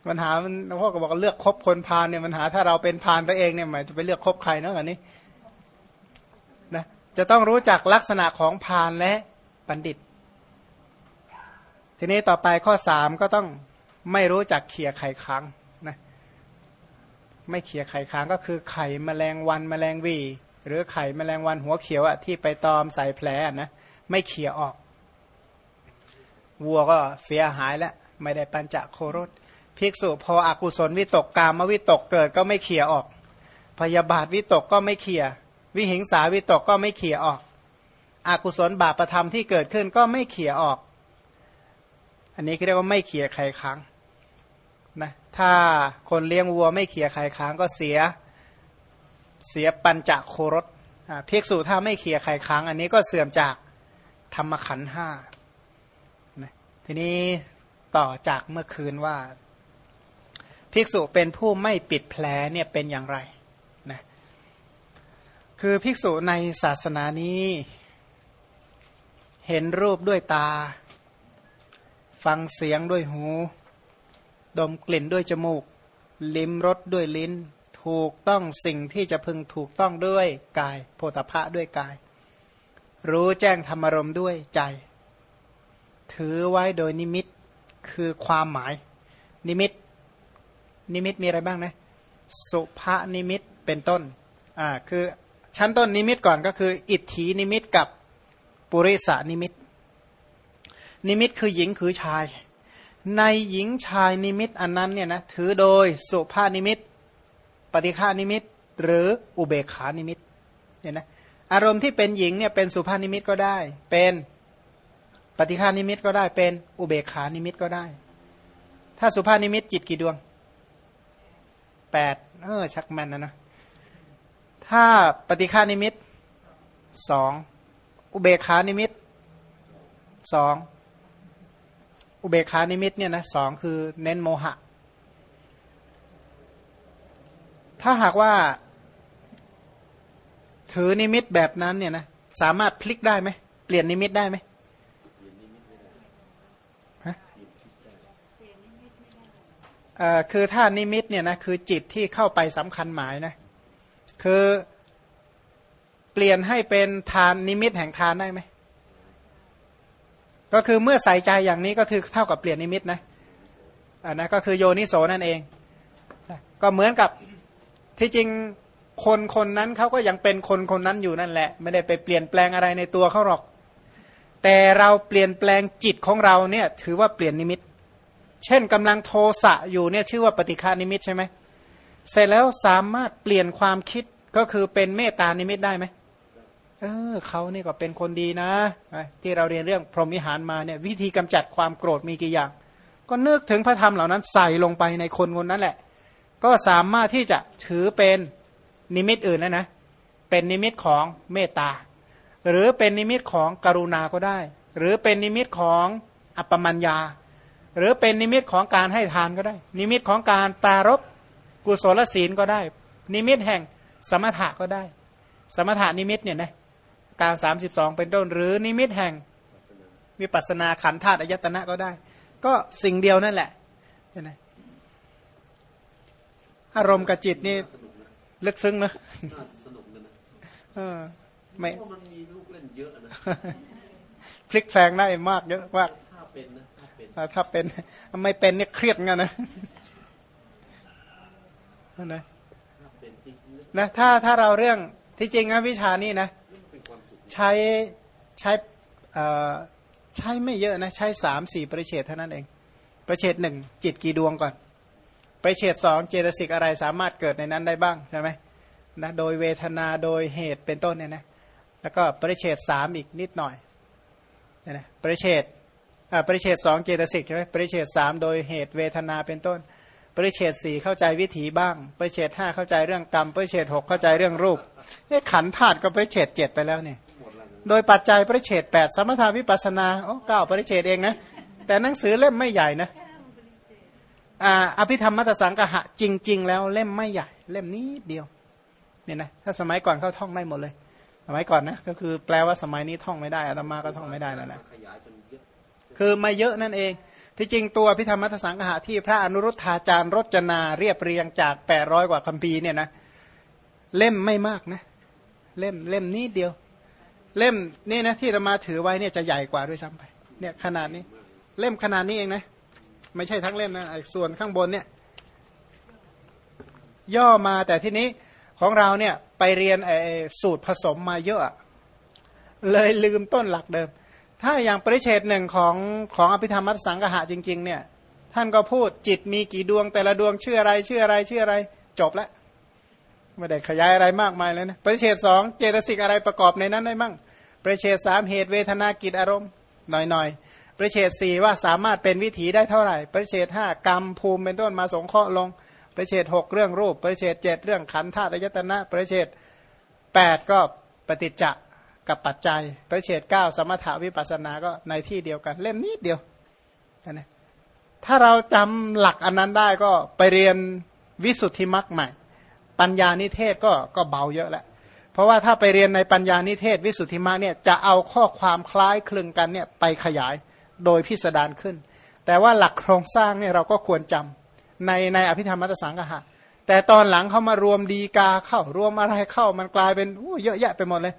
ปัญหามันพ่อก็บอกเลือกคบคนพาลเนี่ยปัญหาถ้าเราเป็นพาลตัวเองเนี่ยหมายจะไปเลือกคบใครเนาะอันนี้นะจะต้องรู้จักลักษณะของพาลและบัณฑิต ทีนี้ต่อไปข้อสามก็ต้องไม่รู้จักเขี่ยไข่ค้างนะไม่เขี่ยไข่ค้างก็คือไข่แมลงวันแมลงวี หรือไข่แมลงวันหัวเขียวอะที่ไปตอมใส่แผลนะไม่เขี่ยออก วัวก็เสียหายแล้วไม่ได้ปัญจโครส ภิกษุพออกุศลวิตกกามวิตกเกิดก็ไม่เขี่ยออก พยาบาทวิตกก็ไม่เขี่ยวิหิงสาวิตกก็ไม่เขี่ยออก อกุศลบาปประธรรมที่เกิดขึ้นก็ไม่เขี่ยออก อันนี้เรียกว่าไม่เขี่ยไข่ค้างนะถ้าคนเลี้ยงวัวไม่เขี่ยไข่ค้างก็เสียเสียปัญจโครสภิกษุถ้าไม่เขี่ยไข่ค้าง อันนี้ก็เสื่อมจากธรรมขันห้านะทีนี้ต่อจากเมื่อคืนว่า ภิกษุเป็นผู้ไม่ปิดแผลเนี่ยเป็นอย่างไรนะคือภิกษุในศาสนานี้ เห็นรูปด้วยตา ฟังเสียงด้วยหู ดมกลิ่นด้วยจมูก ลิ้มรสด้วยลิ้น ถูกต้องสิ่งที่จะพึงถูกต้องด้วยกาย โพธพะด้วยกาย รู้แจ้งธรรมรมด้วยใจ ถือไว้โดยนิมิตคือความหมาย นิมิต นิมิตมีอะไรบ้างนะ สุภานิมิตเป็นต้นอ่าคือชั้นต้นนิมิตก่อนก็คือ อิตถีนิมิตกับปุริสนิมิต นิมิตคือหญิงคือชาย ในหญิงชายนิมิตอันนั้นเนี่ยนะถือโดยสุภานิมิต ปฏิฆานิมิต หรืออุเบกขานิมิตเนี่ยนะอารมณ์ที่เป็นหญิงเนี่ยเป็นสุภานิมิตก็ได้ เป็นปฏิฆานิมิตก็ได้เป็นอุเบกขานิมิตก็ได้ ถ้าสุภานิมิตจิตกี่ดวง แปดเออชักแม่นนะนะถ้าปฏิฆานิมิตสองอุเบขานิมิตสองอุเบขานิมิตเนี่ยนะสองคือเน้นโมหะ ถ้าหากว่าถือนิมิตแบบนั้นเนี่ยนะสามารถพลิกได้ไหมเปลี่ยนนิมิตได้ไหมฮะเอ่อ คือถ้านิมิตเนี่ยนะคือจิตที่เข้าไปสำคัญหมายนะคือเปลี่ยนให้เป็นทานนิมิตแห่งทานได้ไหมก็คือเมื่อใส่ใจอย่างนี้ก็คือเท่ากับเปลี่ยนนิมิตนะอันนะก็คือโยนิโสนั่นเอง ก็เหมือนกับที่จริงคนคนนั้นเขาก็ยังเป็นคนคนนั้นอยู่นั่นแหละ ไม่ได้ไปเปลี่ยนแปลงอะไรในตัวเขาหรอก แต่เราเปลี่ยนแปลงจิตของเราเนี่ย ถือว่าเปลี่ยนนิมิต เช่นกำลังโทสะอยู่เนี่ยชื่อว่าปฏิฆานิมิตใช่ไหมเสร็จแล้วสามารถเปลี่ยนความคิดก็คือเป็นเมตตานิมิตได้ไหมเออเขานี่ก็เป็นคนดีนะ ที่เราเรียนเรื่องพรหมิหารมาเนี่ยวิธีกำจัดความโกรธมีกี่อย่าง ก็นึกถึงพระธรรมเหล่านั้นใส่ลงไปในคนคนนั้นแหละ ก็สามารถที่จะถือเป็นนิมิตอื่นนะนะเป็นนิมิตของเมตตา หรือเป็นนิมิตของกรุณาก็ได้ หรือเป็นนิมิตของอัปปมัญญา หรือเป็นนิมิตของการให้ทานก็ได้ นิมิตของการปรารภกุศลศีลก็ได้ นิมิตแห่งสมถะก็ได้ สมถะนิมิตเนี่ยนะอาการสามสิบสองเป็นต้นหรือนิมิตแห่งวิปัสสนาขันธ์ธาตุอายตนะก็ได้ ก็สิ่งเดียวนั่นแหละเห็นไหมอารมณ์กับจิตนี่ลึกซึ้งนะสนุกนะเออไม่มันมีลูกเล่นเยอะนะพลิกแพลงได้มากเยอะมาก ถ้าเป็นไม่เป็นเนี่ยเครียดงันนะนะนะถ้าถ้าเราเรื่องที่จริงนะวิชานี้นะ ใช้ใช้ใช้ไม่เยอะนะใช้สามสี่ประเฉดเท่านั้นเอง ประเฉดหนึ่งจิตกี่ดวงก่อน ประเฉดสองเจตสิกอะไรสามารถเกิดในนั้นได้บ้างใช่ไหมนะโดยเวทนาโดยเหตุเป็นต้นเนี่ยนะแล้วก็ประเฉดสามอีกนิดหน่อยนะประเฉด ประเฉดสองเจตสิกใช่ไหมประเฉดสามโดยเหตุเวทนาเป็นต้น ปริเฉดสี่เข้าใจวิถีบ้าง ปริเฉดห้าเข้าใจเรื่องกรรม ปริเฉดหกเข้าใจเรื่องรูปนี่ขันธาตุก็ปริเฉดเจ็ดไปแล้วเนี่ยโดยปัจจัยปริเฉดแปดสมถาวิปัสนาโอ้เก้าปริเฉดเองนะแต่หนังสือเล่มไม่ใหญ่นะอ่าอภิธรรมมัตสังกหะจริง ๆ แล้วเล่มไม่ใหญ่ เล่มนี้เดียวเนี่ยนะถ้าสมัยก่อนเขาท่องได้หมดเลย สมัยก่อนนะก็คือแปลว่าสมัยนี้ท่องไม่ได้อาตมาก็ท่องไม่ได้นั่นแหละ คือมาเยอะนั่นเอง ที่จริงตัวพิธรรมัทสังหะที่พระอนุรุทธาจารย์รจนาเรียบเรียงจากแปดร้อยกว่าคัมภีร์เนี่ยนะเล่มไม่มากนะ เล่มเล่มนี้เดียว เล่มนี่นะที่จะมาถือไว้เนี่ยจะใหญ่กว่าด้วยซ้ำไป เนี่ยขนาดนี้ เล่มขนาดนี้เองนะ ไม่ใช่ทั้งเล่มนะส่วนข้างบนเนี่ย ย่อมาแต่ที่นี้ของเราเนี่ยไปเรียนสูตรผสมมาเยอะ เลยลืมต้นหลักเดิม ถ้าอย่างปริเชตหนึ่งของของอภิธรรมมัสังกหะจริง ๆ เนี่ย ท่านก็พูดจิตมีกี่ดวง แต่ละดวงชื่ออะไรชื่ออะไรชื่ออะไร จบแล้วไม่ได้ขยายอะไรมากมายเลยนะปริเชตสองเจตสิกอะไรประกอบในนั้นได้มั่งปริเชตสามเหตุเวทนากิจอารมณ์หน่อยๆปริเชตสี่ว่าสามารถเป็นวิถีได้เท่าไหร่ปริเชตห้ากรรมภูมิเป็นต้นมาสงเคราะห์ลงปริเชตหกเรื่องรูปปริเชตเจ็ดเรื่องขันธ์ธาตุยตนะปริเชตแปดก็ปฏิจจะ กับปัจจัยพระเฉดเก้าสมถาวิปัสสนาก็ในที่เดียวกัน เล่มนิดเดียวนะถ้าเราจำหลักอันนั้นได้ก็ไปเรียนวิสุทธิมรรคใหม่ ปัญญานิเทศก็ก็เบาเยอะแล้วเพราะว่าถ้าไปเรียนในปัญญานิเทศ วิสุทธิมรรคเนี่ยจะเอาข้อความคล้ายคลึงกันเนี่ยไปขยายโดยพิสดารขึ้น แต่ว่าหลักโครงสร้างเนี่ยเราก็ควรจำในในอภิธรรมมัตสังกหะแต่ตอนหลังเขามารวมดีกาเข้ารวมอะไรเข้ามันกลายเป็นเยอะแยะไปหมดเลย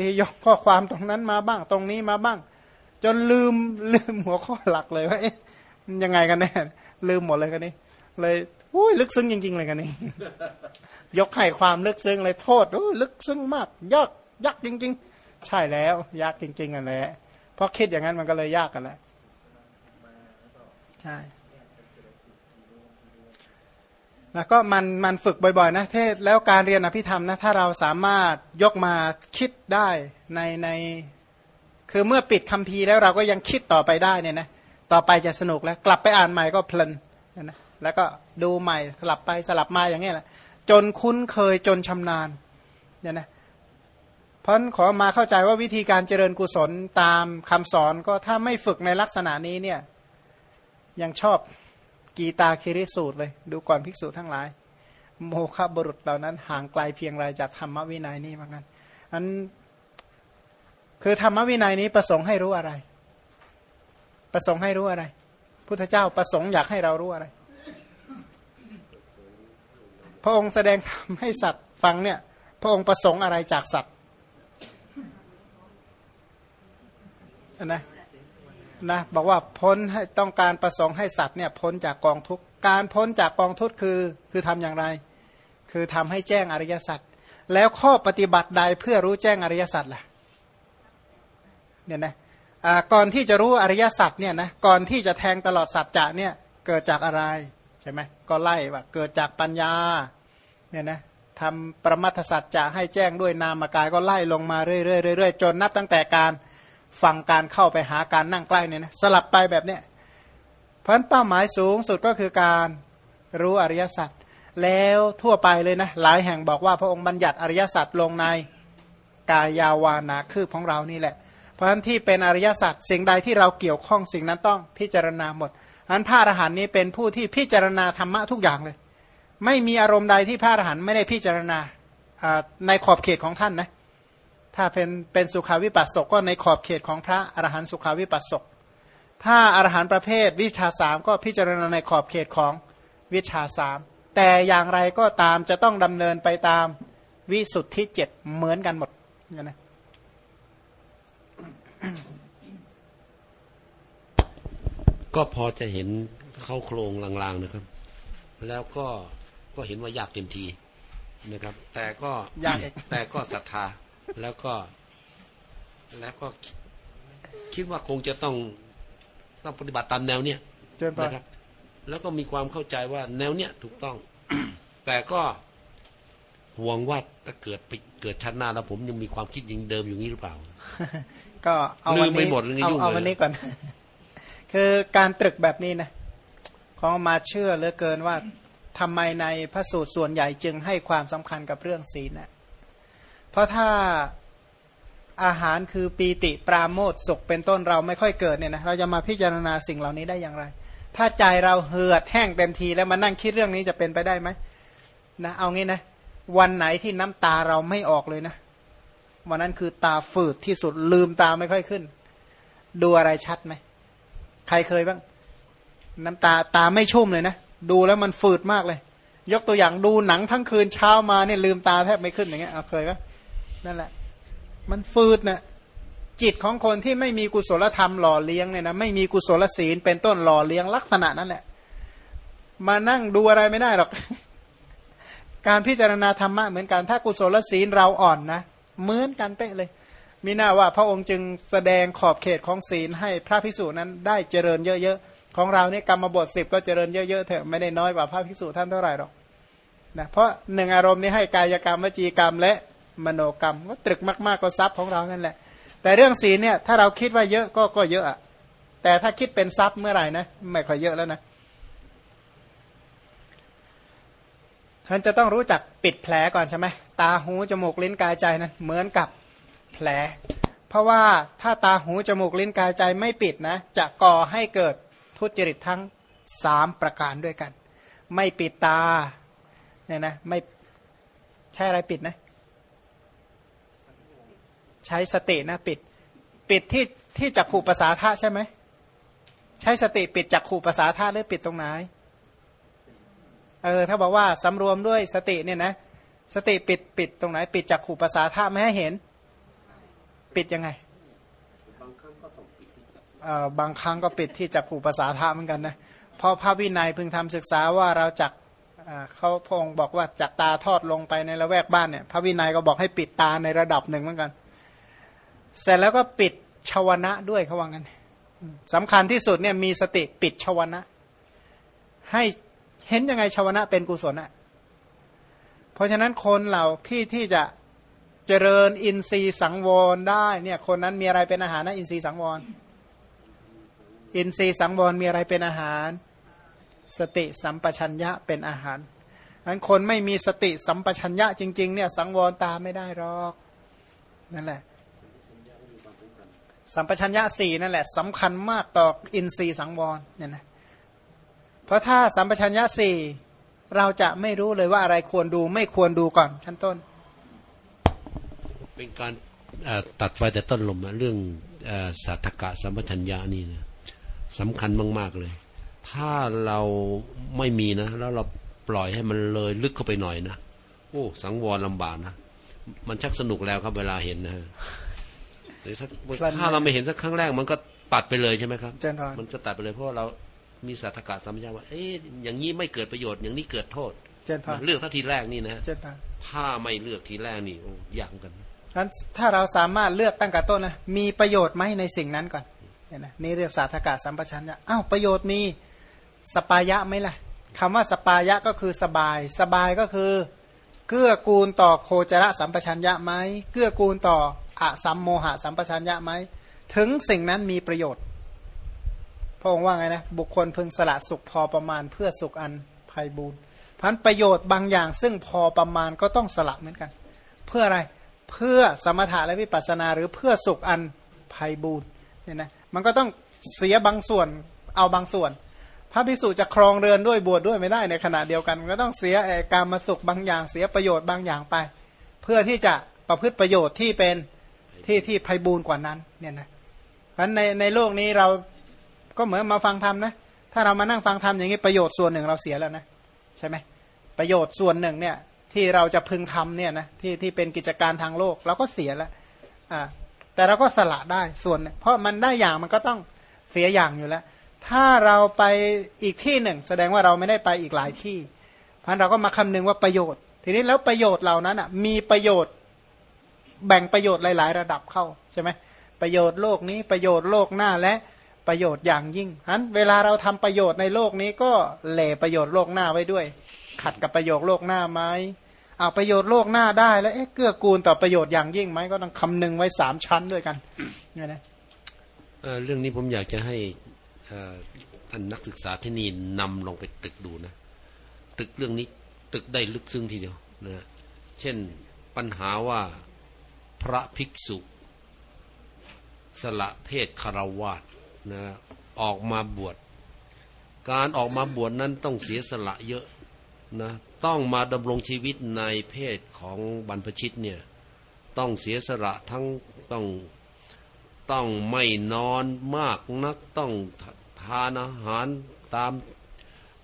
ทียกข้อความตรงนั้นมาบ้าง ตรงนี้มาบ้าง จนลืมลืมหัวข้อหลักเลยว่าเอ๊ะยังไงกันแน่ลืมหมดเลยกันนี้เลยอุ้ยลึกซึ้งจริง ๆ เลยกันนี้ยกให้ความลึกซึ้งเลยโทษอ้ลึกซึ้งมากยากยากจริง ๆ ใช่แล้วยากจริงๆกันแหละเพราะคิดอย่างนั้นมันก็เลยยากกันแหละใช่ นะก็มันมันฝึกบ่อยๆนะเทศแล้วการเรียนอภิธรรมนะถ้าเราสามารถยกมาคิดได้ในใน คือเมื่อปิดคัมภีร์แล้วเราก็ยังคิดต่อไปได้เนี่ยนะต่อไปจะสนุกแล้ว กลับไปอ่านใหม่ก็เพลินนะแล้วก็ดูใหม่สลับไปสลับมาอย่างเงี้ยแหละจนคุ้นเคยจนชำนาญเนี่ยนะเพราะขอมาเข้าใจว่าวิธีการเจริญกุศลตามคำสอนก็ถ้าไม่ฝึกในลักษณะนี้เนี่ยยังชอบ กีตาคิริสูตรเลย ดูก่อนภิกษุทั้งหลาย โมฆะบุรุษเหล่านั้น ห่างไกลเพียงไรจากธรรมวินัยนี้เหมือนกันอันคือธรรมวินัยนี้ประสงค์ให้รู้อะไร ประสงค์ให้รู้อะไร พุทธเจ้าประสงค์อยากให้เรารู้อะไร พระองค์แสดงธรรมให้สัตว์ฟังเนี่ย พระองค์ประสงค์อะไรจากสัตว์นะ นะบอกว่าพ้นให้ต้องการประสงค์ให้สัตว์เนี่ยพ้นจากกองทุกการพ้นจากกองทุกคือคือทำอย่างไร คือทำให้แจ้งอริยสัจแล้วข้อปฏิบัติใดเพื่อรู้แจ้งอริยสัจล่ะเนี่ยนะก่อนที่จะรู้อริยสัจเนี่ยนะก่อนที่จะแทงตลอดสัจจะเนี่ยเกิดจากอะไรใช่ไหมก็ไล่ว่าเกิดจากปัญญาเนี่ยนะทำประมัทสัจจะให้แจ้งด้วยนามกายก็ไล่ลงมาเรื่อยๆจนนับตั้งแต่การ ฟังการเข้าไปหาการนั่งใกล้เนี่ยนะสลับไปแบบเนี้ยเพราะเป้าหมายสูงสุดก็คือการรู้อริยสัจแล้วทั่วไปเลยนะหลายแห่งบอกว่าพระองค์บัญญัติอริยสัจลงในกายาวานาคือของเรานี่แหละ เพราะฉะนั้นที่เป็นอริยสัจสิ่งใดที่เราเกี่ยวข้องสิ่งนั้นต้องพิจารณาหมดอันพระอรหันต์นี้เป็นผู้ที่พิจารณาธรรมะทุกอย่างเลย ไม่มีอารมณ์ใดที่พระอรหันต์ไม่ได้พิจารณาในขอบเขตของท่านนะ ถ้าเป็นเป็นสุขาวิปัสสกก็ในขอบเขตของพระอรหันต์สุขาวิปัสสกถ้าอรหันต์ประเภทวิชาสามก็พิจารณาในขอบเขตของวิชาสามแต่อย่างไรก็ตามจะต้องดำเนินไปตามวิสุทธิเจ็ดเหมือนกันหมดนะก็พอจะเห็นเข้าโครงลางๆนะครับ แล้วก็ก็เห็นว่ายากเต็มทีนะครับ แต่ก็ยากแต่ก็ศรัทธา แล้วก็แล้วก็คิดว่าคงจะต้องต้องปฏิบัติตามแนวเนี้ยนะครับ แล้วก็มีความเข้าใจว่าแนวเนี้ยถูกต้อง แต่ก็ห่วงว่าถ้าเกิดไปเกิดชั้นหน้าแล้วผมยังมีความคิดยังเดิมอยู่นี้หรือเปล่า ก็เอาวันนี้เอาเอาวันนี้ก่อน คือการตรึกแบบนี้นะของมาเชื่อเหลือเกินว่าทำไมในพระสูตรส่วนใหญ่จึงให้ความสำคัญกับเรื่องศีลนะ เพราะถ้าอาหารคือปีติปราโมทสุขเป็นต้นเราไม่ค่อยเกิดเนี่ยนะเราจะมาพิจารณาสิ่งเหล่านี้ได้อย่างไร ถ้าใจเราเหือดแห้งเต็มทีแล้วมานั่งคิดเรื่องนี้จะเป็นไปได้ไหมนะเอางี้นะวันไหนที่น้ำตาเราไม่ออกเลยนะวันนั้นคือตาฝืดที่สุดลืมตาไม่ค่อยขึ้น ดูอะไรชัดไหมใครเคยบ้าง น้ำตาตาไม่ชุ่มเลยนะดูแล้วมันฝืดมากเลย ยกตัวอย่างดูหนังทั้งคืนเช้ามาเนี่ยลืมตาแทบไม่ขึ้นอย่างเงี้ยเคยปะ นั่นแหละ มันฟืดนะจิตของคนที่ไม่มีกุศลธรรมหล่อเลี้ยงเนี่ยนะไม่มีกุศลศีลเป็นต้นหล่อเลี้ยงลักษณะนั้นแหละ มานั่งดูอะไรไม่ได้หรอก การพิจารณาธรรมะเหมือนกันถ้ากุศลศีลเราอ่อนนะเหมือนกันเป๊ะเลย มีหน้าว่าพระองค์จึงแสดงขอบเขตของศีลให้พระพิสุนั้นได้เจริญเยอะๆของเราเนี่ยกรรมบทสิบก็เจริญเยอะๆเถอะไม่ได้น้อยกว่าพระพิสุท่านเท่าไหร่หรอกนะเพราะหนึ่งอารมณ์นี้ให้กายกรรมวจีกรรมและ มโนกรรม ก็ตรึกมาก ๆ ก็ทรัพย์ของเรานั่นแหละ แต่เรื่องศีลเนี่ยถ้าเราคิดว่าเยอะก็ก็เยอะอะแต่ถ้าคิดเป็นทรัพย์เมื่อไหร่นะไม่ค่อยเยอะแล้วนะท่านจะต้องรู้จักปิดแผลก่อนใช่ไหมตาหูจมูกลิ้นกายใจนั้นเหมือนกับแผล เพราะว่าถ้าตาหูจมูกลิ้นกายใจไม่ปิดนะจะก่อให้เกิดทุจริตทั้งสามประการด้วยกัน ไม่ปิดตาเนี่ยนะไม่ใช่อะไรปิดนะ ใช้สตินะปิด ปิดที่ที่จักขู่ภาษาท่าใช่ไหมใช้สติปิดจักขู่ภาษาท่าหรือปิดตรงไหนเออถ้าบอกว่าสำรวมด้วยสติเนี่ยนะสติปิดปิดตรงไหน ปิดจักขู่ภาษาท่าไม่ให้เห็น ปิดยังไงบางครั้งก็ปิดที่จักขู่ภาษาท่าเหมือนกันนะเพราะพระวินัยพึงทำศึกษาว่าเราจักเขาพงบอกว่าจากตาทอดลงไปในละแวกบ้านเนี่ยพระวินัยก็บอกให้ปิดตาในระดับหนึ่งเหมือนกัน เสร็จแล้วก็ปิดชวนะด้วยเขาว่างั้นสำคัญที่สุดเนี่ยมีสติปิดชวนะ ให้เห็นยังไงชวนะเป็นกุศลอะเพราะฉะนั้นคนเหล่าที่ที่จะเจริญอินทรีย์สังวรได้เนี่ยคนนั้นมีอะไรเป็นอาหารนะอินทรีย์สังวร อินทรีย์สังวรมีอะไรเป็นอาหาร สติสัมปชัญญะเป็นอาหารอันคนไม่มีสติสัมปชัญญะจริงๆเนี่ยสังวรตาไม่ได้หรอกนั่นแหละ สัมปชัญญะสี่นั่นแหละสำคัญมากต่ออินทรีย์สังวรเนี่ยนะเพราะถ้าสัมปชัญญะสี่เราจะไม่รู้เลยว่าอะไรควรดูไม่ควรดูก่อนชั้นต้น เป็นการตัดไฟแต่ต้นลมนะเรื่องอสัทธกะสัมปชัญญะนี่นะสำคัญมาก ๆเลย ถ้าเราไม่มีนะ แล้วเราปล่อยให้มันเลยลึกเข้าไปหน่อยนะโอ้ สังวรลำบากนะ มันชักสนุกแล้วครับเวลาเห็นนะ หรือถ้าพลันถ้าเราไม่เห็นสักครั้งแรกมันก็ตัดไปเลยใช่ไหมครับเจริญพรมันก็ตัดไปเลยเพราะว่าเรามีสัทธกะสัมปชัญญะว่าเอ๊ะอย่างนี้ไม่เกิดประโยชน์อย่างนี้เกิดโทษเจนพานเลือกถ้าทีแรกนี่นะเจนพานถ้าไม่เลือกทีแรกนี่โอ้ยากเหมือนกันนั้นถ้าเราสามารถเลือกตั้งแต่ต้นนะมีประโยชน์ไหมในสิ่งนั้นก่อนเนี่ยนะนี่เรียกสาธกาสัมปชัญญะอ้าวประโยชน์มีสปายะไหมล่ะคำว่าสปายะก็คือสบาย สบายก็คือ เกื้อกูลต่อโคจรสัมปชัญญะไหมเกื้อกูลต่อ อะสัมโมหะสัมปชัญญะไหมถึงสิ่งนั้นมีประโยชน์ พระองค์ว่าไงนะ บุคคลพึงสละสุขพอประมาณเพื่อสุขอันภัยบูนพันประโยชน์บางอย่าง ซึ่งพอประมาณก็ต้องสละเหมือนกัน เพื่ออะไรเพื่อสมถะและวิปัสสนาหรือเพื่อสุขอันภัยบูนเนี่ยนะมันก็ต้องเสียบางส่วนเอาบางส่วน พระภิกษุจะครองเรือนด้วยบวชด้วยไม่ได้ในขณะเดียวกันมัน ก็ต้องเสียการมาสุขบางอย่างเสียประโยชน์บางอย่างไป เพื่อที่จะประพฤติประโยชน์ที่เป็น ที่ที่ภัยบูนกว่านั้นเนี่ยนะเพราะฉะนั้นในในโลกนี้เราก็เหมือนมาฟังธรรมนะถ้าเรามานั่งฟังธรรมอย่างนี้ประโยชน์ส่วนหนึ่งเราเสียแล้วนะใช่ไหมประโยชน์ส่วนหนึ่งเนี่ยที่เราจะพึงทำเนี่ยนะที่ที่เป็นกิจการทางโลกเราก็เสียแล้วอ่าแต่เราก็สละได้ส่วน เพราะมันได้อย่างมันก็ต้องเสียอย่างอยู่แล้ว ถ้าเราไปอีกที่หนึ่ง แสดงว่าเราไม่ได้ไปอีกหลายที่เพราะฉะนั้นเราก็มาคำนึงว่าประโยชน์ ทีนี้แล้วประโยชน์เหล่านั้นอะมีประโยชน์ แบ่งประโยชน์หลาย ๆ ระดับเข้าใช่ไหมประโยชน์โลกนี้ประโยชน์โลกหน้าและประโยชน์อย่างยิ่งฉะนั้นเวลาเราทำประโยชน์ในโลกนี้ก็เหล่ประโยชน์โลกหน้าไว้ด้วย ขัดกับประโยชน์โลกหน้าไหมเอาประโยชน์โลกหน้าได้แล้วเอ๊ะเกื้อกูลต่อประโยชน์อย่างยิ่งไหมก็ต้องคำนึงไว้สามชั้นด้วยกันเนี่ยนะเรื่องนี้ผมอยากจะให้ท่านนักศึกษาที่นี่นำลงไปตึกดูนะตึกเรื่องนี้ตึกได้ลึกซึ้งทีเดียวนะเช่นปัญหาว่า พระภิกษุ สละเพศคารวาสนะออกมาบวช การออกมาบวชนั้นต้องเสียสละเยอะนะต้องมาดำรงชีวิตในเพศของบรรพชิตเนี่ยต้องเสียสละทั้งต้องต้องไม่นอนมากนักต้องทานอาหารตาม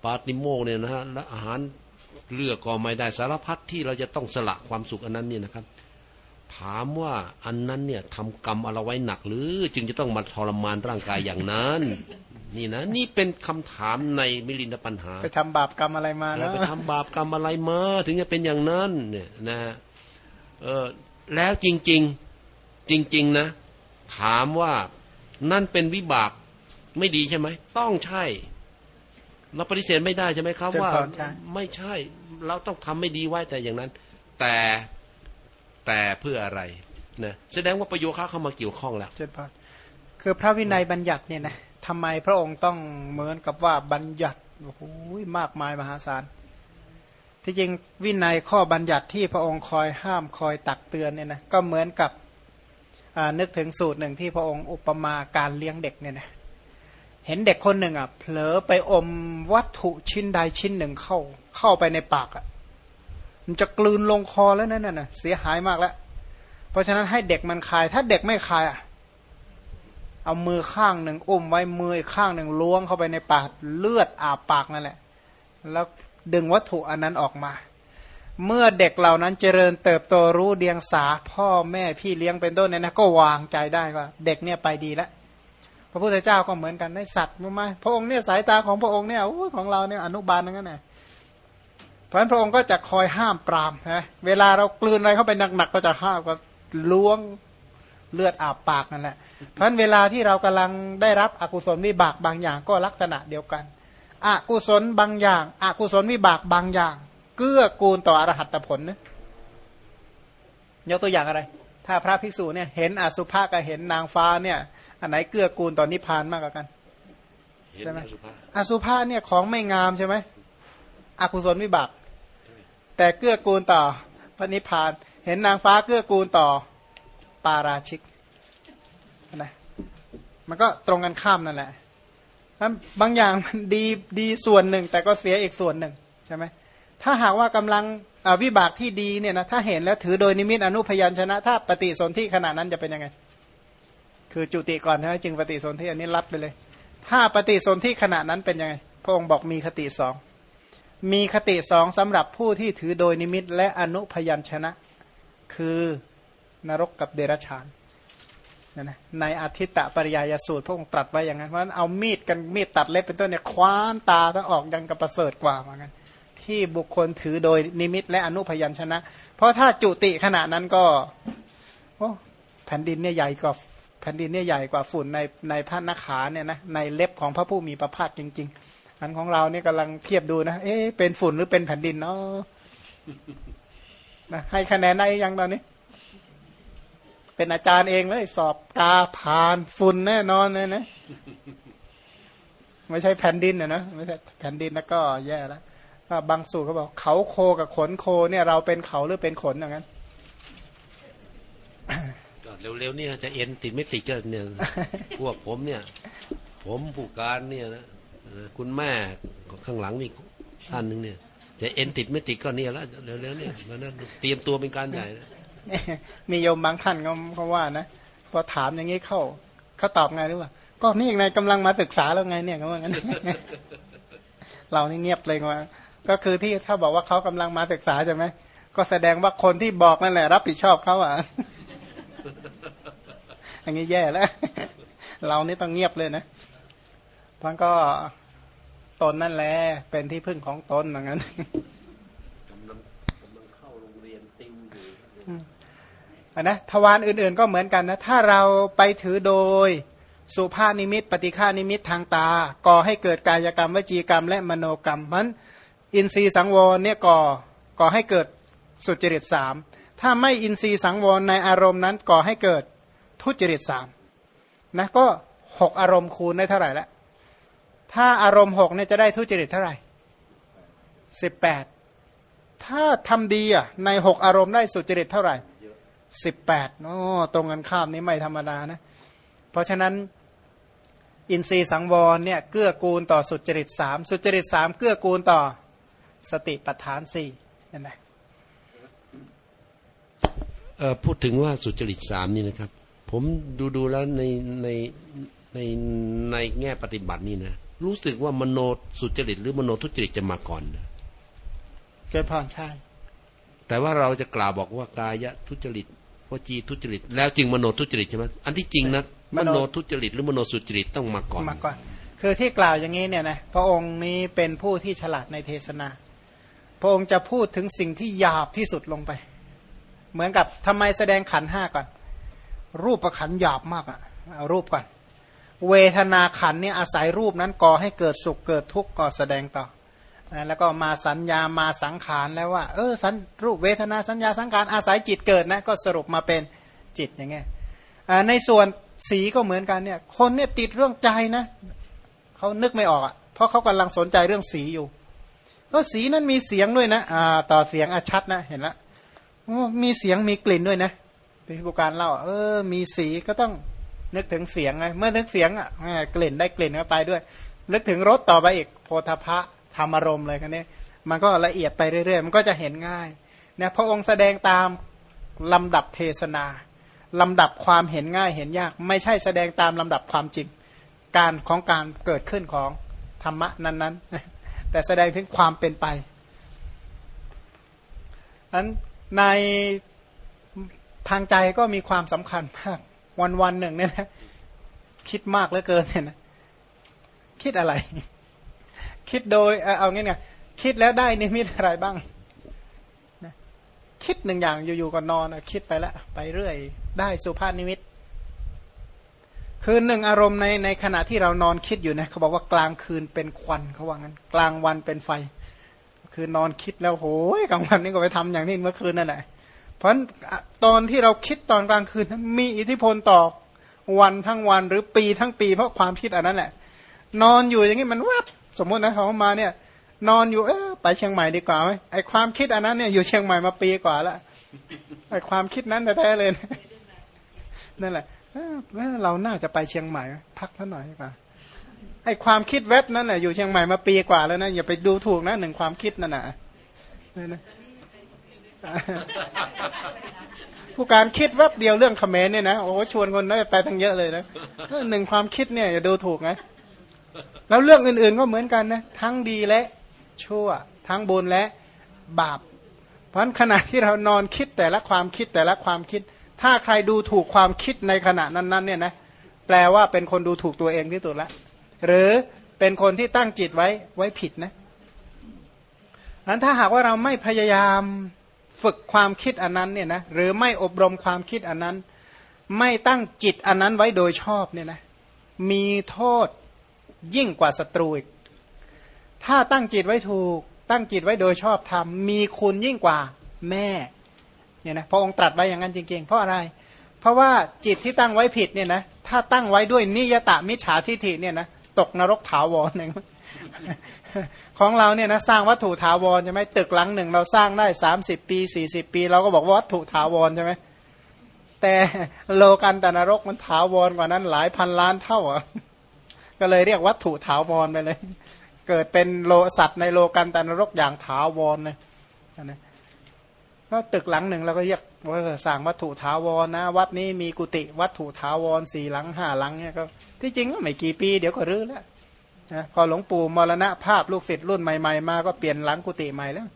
ปาติโมกเนี่ยนะฮะและอาหารเลือกก็ไม่ได้สารพัดที่เราจะต้องสละความสุขอันนั้นเนี่ยนะครับ ถามว่าอันนั้นเนี่ยทำกรรมอะไรไว้หนักหรือ จึงจะต้องมาทรมานร่างกายอย่างนั้น นี่นะ นี่เป็นคำถามในมิลินทปัญหา ไปทำบาปกรรมอะไรมาแล้เราวไปทำบาปกรรมอะไรมา ถึงจะเป็นอย่างนั้น เนี่ยนะเออแล้วจริง ๆ จริง ๆ นะ ถามว่านั่นเป็นวิบากไม่ดีใช่ไหม ต้องใช่เราปฏิเสธไม่ได้ใช่ไหมครับเชิญว่าก่อนใช่ไม่ใช่ เราต้องทำไม่ดีไว้แต่อย่างนั้น แต่ แต่เพื่ออะไรนะแสดงว่าประโยคะเข้ามาเกี่ยวข้องแล้วเจนพรคือพระวินัยบัญญัติเนี่ยนะทำไมพระองค์ต้องเหมือนกับว่าบัญญัติโอ้โหมากมายมหาศาลที่จริงวินัยข้อบัญญัติที่พระองค์คอยห้ามคอยตักเตือนเนี่ยนะก็เหมือนกับนึกถึงสูตรหนึ่งที่พระองค์อุปมาการเลี้ยงเด็กเนี่ยนะเห็นเด็กคนหนึ่งอะเผลอไปอมวัตถุชิ้นใดชิ้นหนึ่งเข้าเข้าไปในปากอะ มันจะกลืนลงคอแล้วนั่นน่ะเสียหายมากแล้ว เพราะฉะนั้นให้เด็กมันคาย ถ้าเด็กไม่คายอะเอามือข้างหนึ่งอุ้มไว้มืออีกข้างหนึ่งล้วงเข้าไปในปากเลือดอาบปากนั่นแหละ แล้วดึงวัตถุอันนั้นออกมา เมื่อเด็กเหล่านั้นเจริญเติบโตรู้เดียงสาพ่อแม่พี่เลี้ยงเป็นต้นเนี่ยนะก็วางใจได้ว่า เด็กเนี่ยไปดีแล้วพระพุทธเจ้าก็เหมือนกันได้สัตว์มาไหมพระองค์เนี่ยสายตาของพระองค์เนี่ยของเราเนี่ยอนุบาลนั่นก็ไง เพราะฉะนั้นพระองค์ก็จะคอยห้ามปรามนะเวลาเรากลืนอะไรเข้าไปหนักๆก็จะห้ามก็ล้วงเลือดอาบปากนั่นแหละ เพราะฉะนั้นเวลาที่เรากำลังได้รับอกุศลวิบากบางอย่างก็ลักษณะเดียวกัน อกุศลบางอย่าง อกุศลวิบากบางอย่าง เกื้อกูลต่ออรหัตผลนะยกตัวอย่างอะไร ถ้าพระภิกษุเนี่ยเห็นอสุภะกับเห็นนางฟ้าเนี่ยอันไหนเกื้อกูลต่อนนิพพานมากกว่ากันใช่ไหมสุภาพอสุภาเนี่ยของไม่งามใช่ไหมอกุศลวิบาก แต่เกื้อกูลต่อพระนิพพาน เห็นนางฟ้าเกื้อกูลต่อปาราชิกนะมันก็ตรงกันข้ามนั่นแหละบางอย่างมันดีดีส่วนหนึ่ง แต่ก็เสียอีกส่วนหนึ่งใช่ไหมถ้าหากว่ากำลังวิบากที่ดีเนี่ยนะถ้าเห็นแล้วถือโดยนิมิตอนุพยัญชนะ ถ้าปฏิสนธิขณะนั้นจะเป็นยังไง คือจุติก่อนใช่ไหมจึงปฏิสนธิอันนี้รัดไปเลย ถ้าปฏิสนธิขณะนั้นเป็นยังไงพระองค์บอกมีคติสอง มีคติสองสำหรับผู้ที่ถือโดยนิมิตและอนุพยัญชนะ คือนรกกับเดรัจฉานนะในอาทิตตะปริยายสูตรพระองค์ตรัสไว้อย่างนั้นเพราะฉะนั้นเอามีดกันมีดตัดเล็บเป็นต้นเนี่ยคว้านตาถ้าออกยังกับประเสริฐกว่าเหมือนกันที่บุคคลถือโดยนิมิตและอนุพยัญชนะ เพราะถ้าจุติขณะนั้นก็โอ้แผ่นดินเนี่ยใหญ่กว่าแผ่นดินเนี่ยใหญ่กว่าฝุ่นในในพระนขาเนี่ยนะในเล็บของพระผู้มีพระภาคจริง ๆ อันของเราเนี่ยกำลังเทียบดูนะ เอ๊ะเป็นฝุ่นหรือเป็นแผ่นดินเนาะนะให้คะแนนได้ยังตอนนี้ เป็นอาจารย์เองเลยสอบกาผ่านฝุ่นแน่นอนเลยนะไม่ใช่แผ่นดินนะนะไม่ใช่แผ่นดินแล้วก็แย่แล้วก็บางสูตรเขาบอกเขาโคกับขนโคเนี่ย เราเป็นเขาหรือเป็นขนอย่างนั้นก็เร็วๆเนี่ยจะเอ็นติดไม่ติดก็เนี่ยพวกผมเนี่ย ผมผู้การเนี่ยนะเออ คุณแม่ข้างหลังนี่ท่านหนึ่งเนี่ยจะเอ็นติดไม่ติดก็เนี่ยแล้วเร็วๆเนี่ยมันนั้นเตรียมตัวเป็นการใหญ่นะมีโยมบางท่านเขาเขาว่านะพอถามอย่างนี้เข้าเขาตอบไงรู้ป่ะก็นี่ไงกำลังมาศึกษาแล้วไงเนี่ยเขาว่างั้นเรานี่เงียบเลยว่าก็คือที่ถ้าบอกว่าเขากำลังมาศึกษาใช่ไหมก็แสดงว่าคนที่บอกนั่นแหละ รับผิดชอบเขาอะอย่างนี้แย่แล้ว เรานี่ต้องเงียบเลยนะ เพราะก็ตนนั่นแหละเป็นที่พึ่งของตนอย่างนั้นกำลังกำลังเข้าโรงเรียนติวอยู่อะนะทวารอื่นๆก็เหมือนกันนะถ้าเราไปถือโดยสุภาพนิมิต ปฏิฆานิมิตทางตา ก่อให้เกิดกายกรรมวจีกรรม และมโนกรรมมันอินทรีย์สังวรเนี่ยก่อก่อให้เกิดสุจริตสามถ้าไม่อินทรีย์สังวรในอารมณ์นั้นก่อให้เกิดทุจริตสามนะก็หกอารมณ์คูณได้เท่าไหร่ละ ถ้าอารมณ์หกเนี่ยจะได้ทุจริตเท่าไหร่สิบแปดถ้าทำดีอะในหกอารมณ์ได้สุจริตเท่าไหร่สิบแปดโอ้ตรงกันข้ามนี้ไม่ธรรมดานะ เพราะฉะนั้นอินทรีย์สังวรเนี่ยเกื้อกูลต่อสุจริตสามสุจริตสามเกื้อกูลต่อสติปัฏฐานสี่นั่นแหละพูดถึงว่าสุจริตสามนี่นะครับ ผมดูดูๆแล้วในในในในแง่ปฏิบัตินี่นะ รู้สึกว่ามโนสุจริตหรือมโนทุจริตจะมาก่อนนะเกิดพรใช่ แต่ว่าเราจะกล่าวบอกว่ากายทุจริตวจีทุจริต แล้วจึงมโนทุจริตใช่ไหมอันที่จริงนะมโนทุจริตหรือมโนสุจริตต้องมาก่อนมาก่อน คือที่กล่าวอย่างนี้เนี่ยนะพระองค์นี้เป็นผู้ที่ฉลาดในเทศนา พระองค์จะพูดถึงสิ่งที่หยาบที่สุดลงไป เหมือนกับทำไมแสดงขันห้าก่อน รูปประขันหยาบมากอะเอารูปก่อน เวทนาขันเนี่ยอาศัยรูปนั้นก่อให้เกิดสุขเกิดทุกข์ก็แสดงต่อนะแล้วก็มาสัญญามาสังขารแล้วว่า เออสันรูปเวทนาสัญญาสังขารอาศัยจิตเกิดนะก็สรุปมาเป็นจิตอย่างเงี้ยในส่วนสีก็เหมือนกันเนี่ย คนเนี่ยติดเรื่องใจนะเขานึกไม่ออกอะเพราะเขากำลังสนใจเรื่องสีอยู่ ก็สีนั้นมีเสียงด้วยนะอ่าต่อเสียงอชัดนะเห็นละมีเสียงมีกลิ่นด้วยนะพิบุการเล่าเออ มีสีก็ต้อง นึกถึงเสียงไงเมื่อนึกเสียงอะแกลิ่นได้กลิ่นเข้าไปด้วย นึกถึงรสต่อไปอีกโพธพะธรรมอารมณ์เลยคันนี้มันก็ละเอียดไปเรื่อยๆ มันก็จะเห็นง่ายเนี่ยพระองค์แสดงตามลำดับเทศนาลำดับความเห็นง่ายเห็นยาก ไม่ใช่แสดงตามลำดับความจริงการของการเกิดขึ้นของธรรมะนั้นๆ แต่แสดงถึงความเป็นไปอันในทางใจก็มีความสำคัญมาก วันวันๆหนึ่งเนี่ยนะคิดมากเหลือเกินเนี่ยนะคิดอะไร คิดโดยเอาเอางี้ไงคิดแล้วได้นิมิตอะไรบ้างนะคิดหนึ่งอย่างอยู่ๆก็นอนคิดไปละไปเรื่อย ได้สุภาพนิมิต คือหนึ่งอารมณ์ในในขณะที่เรานอนคิดอยู่นะเขาบอกว่ากลางคืนเป็นควันเขาว่างั้น กลางวันเป็นไฟ คือนอนคิดแล้วโหยกลางวันนี่ก็ไปทำอย่างนี้เมื่อคืนนั่นแหละ เพราะนั้นตอนที่เราคิดตอนกลางคืนนั้นมีอิทธิพลต่อวันทั้งวันหรือปีทั้งปี เพราะความคิดอันนั้นแหละ นอนอยู่อย่างนี้มันวับสมมตินะเขามาเนี่ย นอนอยู่เออไปเชียงใหม่ดีกว่าไหมไอความคิดอันนั้นเนี่ยอยู่เชียงใหม่มาปีกว่าแล้วไอความคิดนั้นแท้ๆเลยนั่นแหละเราน่าจะไปเชียงใหม่ พักท่าหน่อยดีกว่าไอความคิดเว็บนั้นน่ะอยู่เชียงใหม่มาปีกว่าแล้วนะอย่าไปดูถูกนะหนึ่งความคิดนั่นน่ะนะ ผู้การคิดแวบเดียวเรื่องเขมรเนี่ยนะโอ้ชวนคนน้อยไปทั้งเยอะเลยนะหนึ่งความคิดเนี่ยอย่าดูถูกนะแล้วเรื่องอื่นๆก็เหมือนกันนะทั้งดีและชั่ว ทั้งบุญและบาป เพราะขณะที่เรานอนคิดแต่ละความคิดแต่ละความคิด ถ้าใครดูถูกความคิดในขณะนั้นๆเนี่ยนะแปลว่าเป็นคนดูถูกตัวเองที่สุดละหรือเป็นคนที่ตั้งจิตไว้ไว้ผิดนะอันถ้าหากว่าเราไม่พยายาม ฝึกความคิดอันนั้นเนี่ยนะหรือไม่อบรมความคิดอันนั้น ไม่ตั้งจิตอันนั้นไว้โดยชอบเนี่ยนะมีโทษยิ่งกว่าศัตรูอีกถ้าตั้งจิตไว้ถูก ตั้งจิตไว้โดยชอบทำมีคุณยิ่งกว่าแม่เนี่ยนะพระองค์ตรัสไว้อย่างนั้นจริงๆ เพราะอะไร เพราะว่าจิตที่ตั้งไว้ผิดเนี่ยนะถ้าตั้งไว้ด้วยนิยตะมิจฉาทิฏฐิเนี่ยนะตกนรกถาวรเอง ของเราเนี่ยนะสร้างวัตถุถาวรใช่ไหมตึกหลังหนึ่งเราสร้างได้สามสิบปีสี่สิบปี เราก็บอกว่าวัตถุถาวรใช่ไหมแต่โลกันตนรกมันถาวรกว่านั้นหลายพันล้านเท่าอะก็เลยเรียกวัตถุถาวรไปเลย เกิดเป็นโลสัตว์ในโลกันตนรกอย่างถาวรเลยนะก็ตึกหลังหนึ่งเราก็เรียกว่าสร้างวัตถุถาวรนะ วัดนี้มีกุฏิวัตถุถาวรสี่หลังห้าหลังเนี่ยก็ที่จริงก็ไม่กี่ปีเดี๋ยวก็รื้อแล้ว นะพอหลวงปู่มรณะภาพลูกศิษย์รุ่นใหม่ๆมาก็เปลี่ยนหลังกุฏิใหม่แล้ว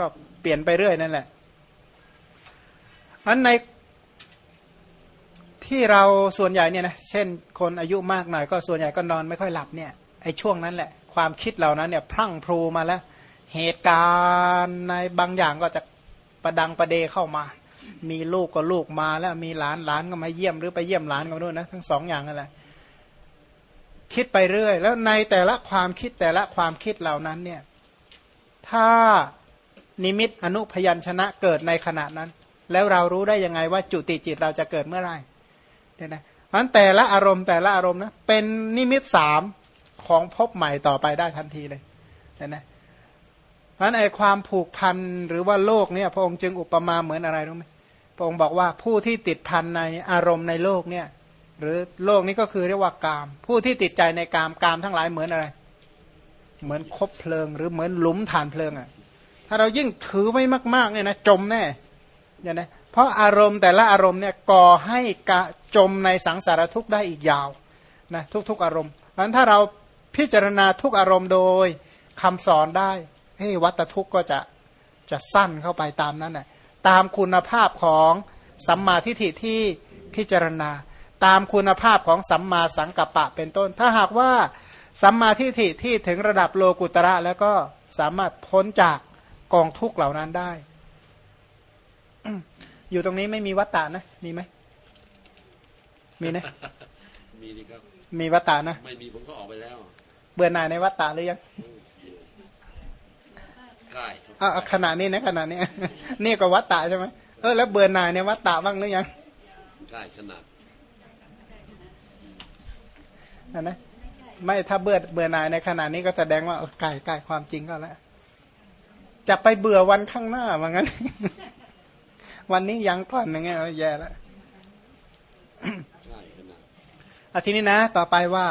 ก็เปลี่ยนไปเรื่อยนั่นแหละอันในที่เราส่วนใหญ่เนี่ยนะเช่นคนอายุมากหน่อยก็ส่วนใหญ่ก็นอนไม่ค่อยหลับเนี่ยไอ้ช่วงนั้นแหละความคิดเหล่านั้นเนี่ยพรั่งพรูมาแล้ว เหตุการณ์ในบางอย่างก็จะประดังประเดเข้ามา มีลูกก็ลูกมาแล้วมีหลานหลานก็มาเยี่ยมหรือไปเยี่ยมหลานก็ด้วยนะทั้งสองอย่างนั่นแหละ คิดไปเรื่อย แล้วในแต่ละความคิดแต่ละความคิดเหล่านั้นเนี่ยถ้านิมิตอนุพยัญชนะเกิดในขณะนั้น แล้วเรารู้ได้ยังไงว่าจุติจิตเราจะเกิดเมื่อไรเนี่ยนะเพราะแต่ละอารมณ์แต่ละอารมณ์นะเป็นนิมิตสามของพบใหม่ต่อไปได้ทันทีเลยเนี่ยนะเพราะไอ้ความผูกพันหรือว่าโลกเนี่ยพระองค์จึงอุปมาเหมือนอะไรรู้ไหมพระองค์บอกว่าผู้ที่ติดพันในอารมณ์ในโลกเนี่ย หรือโลกนี้ก็คือเรียกว่ากาม ผู้ที่ติดใจในกามกามทั้งหลายเหมือนอะไร เหมือนคบเพลิง หรือเหมือนหลุมฐานเพลิงอะ ถ้าเรายิ่งถือไว้มากๆเนี่ยนะจมแน่เนี่ยนะเพราะอารมณ์แต่ละอารมณ์เนี่ยก่อให้กะจมในสังสารทุกข์ได้อีกยาวนะทุกๆอารมณ์เพราะฉะนั้นถ้าเราพิจารณาทุกอารมณ์โดยคำสอนได้ให้วัตทุกข์ก็จะจะสั้นเข้าไปตามนั้นแหละตามคุณภาพของสัมมาทิฏฐิที่พิจารณา ตามคุณภาพของสัมมาสังกัปปะเป็นต้น ถ้าหากว่าสัมมาทิฏฐิที่ถึงระดับโลกุตระแล้วก็สามารถพ้นจากกองทุกเหล่านั้นได้ อยู่ตรงนี้ไม่มีวัตตานะ มีไหม มีนะ มีนี่ครับ มีวัตตานะ ไม่มีผมก็ออกไปแล้ว เบื่อหน่ายในวัตตาหรือยังใกล้อ่าขณะนี้นะขณะนี้ นี่ก็วัตตาใช่ไหมเออแล้วเบื่อหน่ายในวัตตาบ้างหรือยังใกล้ขนาด นะนะไม่ถ้าเบื่อเบื่อหน่ายในขณะนี้ก็แสดงว่าใกล้ใกล้ความจริงก็แล้วจะไปเบื่อวันข้างหน้าว่างั้น วันนี้ยังก่อนอย่างเงี้ยแย่แล้วอาทีนี้นะ ต่อไปว่า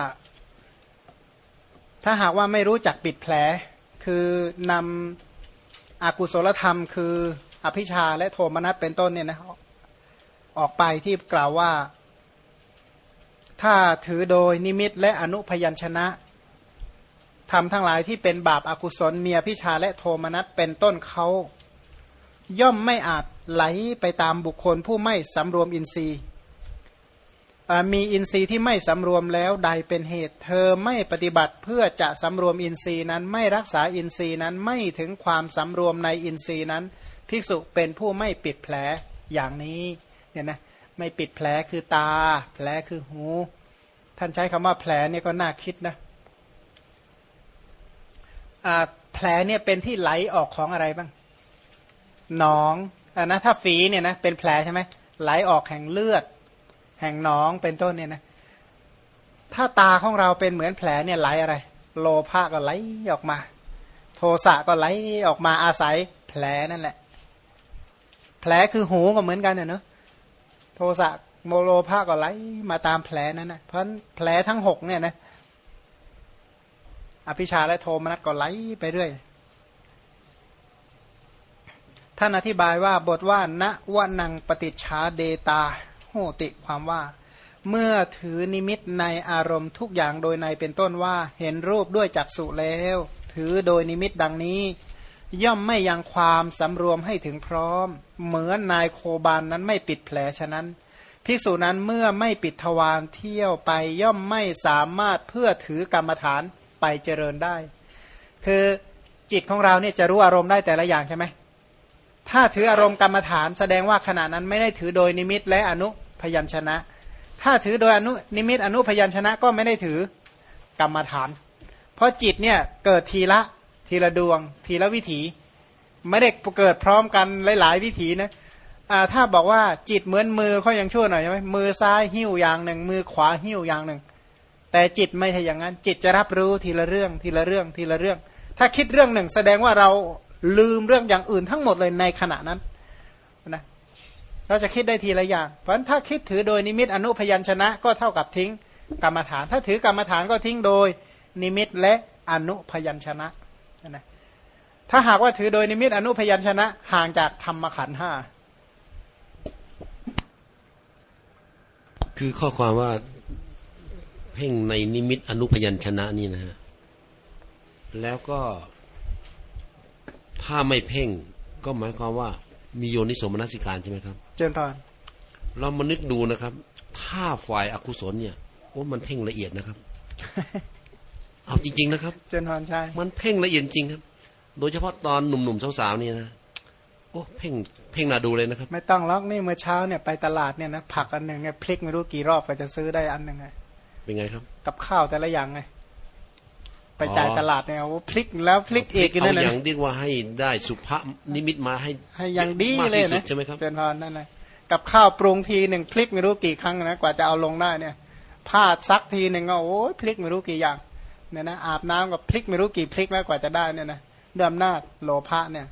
ถ้าหากว่าไม่รู้จักปิดแผล คือนำอากุศลธรรม คือ อภิชาและโทมนัสเป็นต้นเนี่ยนะออกไปที่กล่าวว่า ถ้าถือโดยนิมิตและอนุพยัญชนะทำทั้งหลายที่เป็นบาปอากุศลเมียพิชาและโทมนัสเป็นต้นเขาย่อมไม่อาจไหลไปตามบุคคลผู้ไม่สำรวมอินทรีย์ มีอินทรีย์ที่ไม่สำรวมแล้วใดเป็นเหตุ เธอไม่ปฏิบัติเพื่อจะสำรวมอินทรีย์นั้นไม่รักษาอินทรีย์นั้นไม่ถึงความสำรวมในอินทรีย์นั้น ภิกษุเป็นผู้ไม่ปิดแผลอย่างนี้เนี่ยนะ ไม่ปิดแผลคือตา แผลคือหู ท่านใช้คำว่าแผลเนี่ยก็น่าคิดนะแผลเนี่ยเป็นที่ไหลออกของอะไรบ้างหนองอนะถ้าฝีเนี่ยนะเป็นแผลใช่ไหมไหลออกแห่งเลือด แห่งหนองเป็นต้นเนี่ยนะถ้าตาของเราเป็นเหมือนแผลเนี่ยไหลอะไร โลภะก็ไหลออกมา โทสะก็ไหลออกมาอาศัยแผลนั่นแหละ แผลคือหูก็เหมือนกันเนอะ โทสะโมโลภะก็ไหลมาตามแผลนั้นนะเพราะแผลทั้งหกเนี่ยนะอภิชาและโทมนัสก็ไหลไปเรื่อยท่านอธิบายว่าบทว่าณวนังปฏิชาเดตาโหติความว่า เมื่อถือนิมิตในอารมณ์ทุกอย่างโดยในเป็นต้นว่า เห็นรูปด้วยจักษุแล้ว ถือโดยนิมิตดังนี้ ย่อมไม่ยังความสำรวมให้ถึงพร้อม เหมือนนายโคบานนั้นไม่ปิดแผลฉะนั้น ภิกษุนั้นเมื่อไม่ปิดทวารเที่ยวไปย่อมไม่สามารถเพื่อถือกรรมฐานไปเจริญได้ คือจิตของเราเนี่ยจะรู้อารมณ์ได้แต่ละอย่างใช่ไหมถ้าถืออารมณ์กรรมฐานแสดงว่าขณะนั้นไม่ได้ถือโดยนิมิตและอนุพยัญชนะ ถ้าถือโดยอนุนิมิตอนุพยัญชนะก็ไม่ได้ถือกรรมฐาน เพราะจิตเนี่ยเกิดทีละ ทีละดวง ทีละวิถี ไม่ได้เกิดพร้อมกันหลาย ๆ วิถีนะถ้าบอกว่าจิตเหมือนมือเขายังชั่วหน่อยใช่ไหมมือซ้ายหิ้วอย่างหนึ่ง มือขวาหิ้วอย่างหนึ่ง แต่จิตไม่ใช่อย่างนั้น จิตจะรับรู้ทีละเรื่อง ทีละเรื่อง ทีละเรื่อง ถ้าคิดเรื่องหนึ่ง แสดงว่าเราลืมเรื่องอย่างอื่นทั้งหมดเลยในขณะนั้นนะเราจะคิดได้ทีละอย่าง เพราะฉะนั้นถ้าคิดถือโดยนิมิตอนุพยัญชนะก็เท่ากับทิ้งกรรมฐาน ถ้าถือกรรมฐานก็ทิ้งโดยนิมิตและอนุพยัญชนะ นะถ้าหากว่าถือโดยนิมิตอนุพยัญชนะ ห่างจากธรรมขันห้าคือข้อความว่าเพ่งในนิมิตอนุพยัญชนะนี่นะฮะแล้วก็ถ้าไม่เพ่งก็หมายความว่ามีโยนิสมนสิการใช่ไหมครับ เจนพรเรามานึกดูนะครับ ถ้าฝ่ายอากุศลเนี่ยโอ้มันเพ่งละเอียดนะครับ เอาจริง ๆ นะครับ เจนพรใช่มันเพ่งละเอียดจริงครับ โดยเฉพาะตอนหนุ่มๆสาวๆนี่นะโอ้เพ่งเพ่งน่าดูเลยนะครับ ไม่ต้องล็อกนี่เมื่อเช้าเนี่ยไปตลาดเนี่ยนะผักอันหนึ่งเนี่ยพลิกไม่รู้กี่รอบก็จะซื้อได้อันหนึ่งไงเป็นไงครับ กับข้าวแต่ละอย่างไงไปจ่ายตลาดเนี่ยพลิกแล้วพลิกอีกนั่นเลยอย่างดีกว่าให้ได้สุภาพนิมิตมาให้ให้อย่างดีเลยนะใช่ไหมครับเจนพรนั่นเลยกับข้าวปรุงทีหนึ่งพลิกไม่รู้กี่ครั้งนะกว่าจะเอาลงได้เนี่ยผ้าซักทีหนึ่งก็โอ้ยพลิกไม่รู้กี่อย่าง เนี่ยนะอาบน้ำกับพลิกไม่รู้กี่พลิกแล้วกว่าจะได้เนี่ยนะด้วยอำนาจโลภะเนี่ย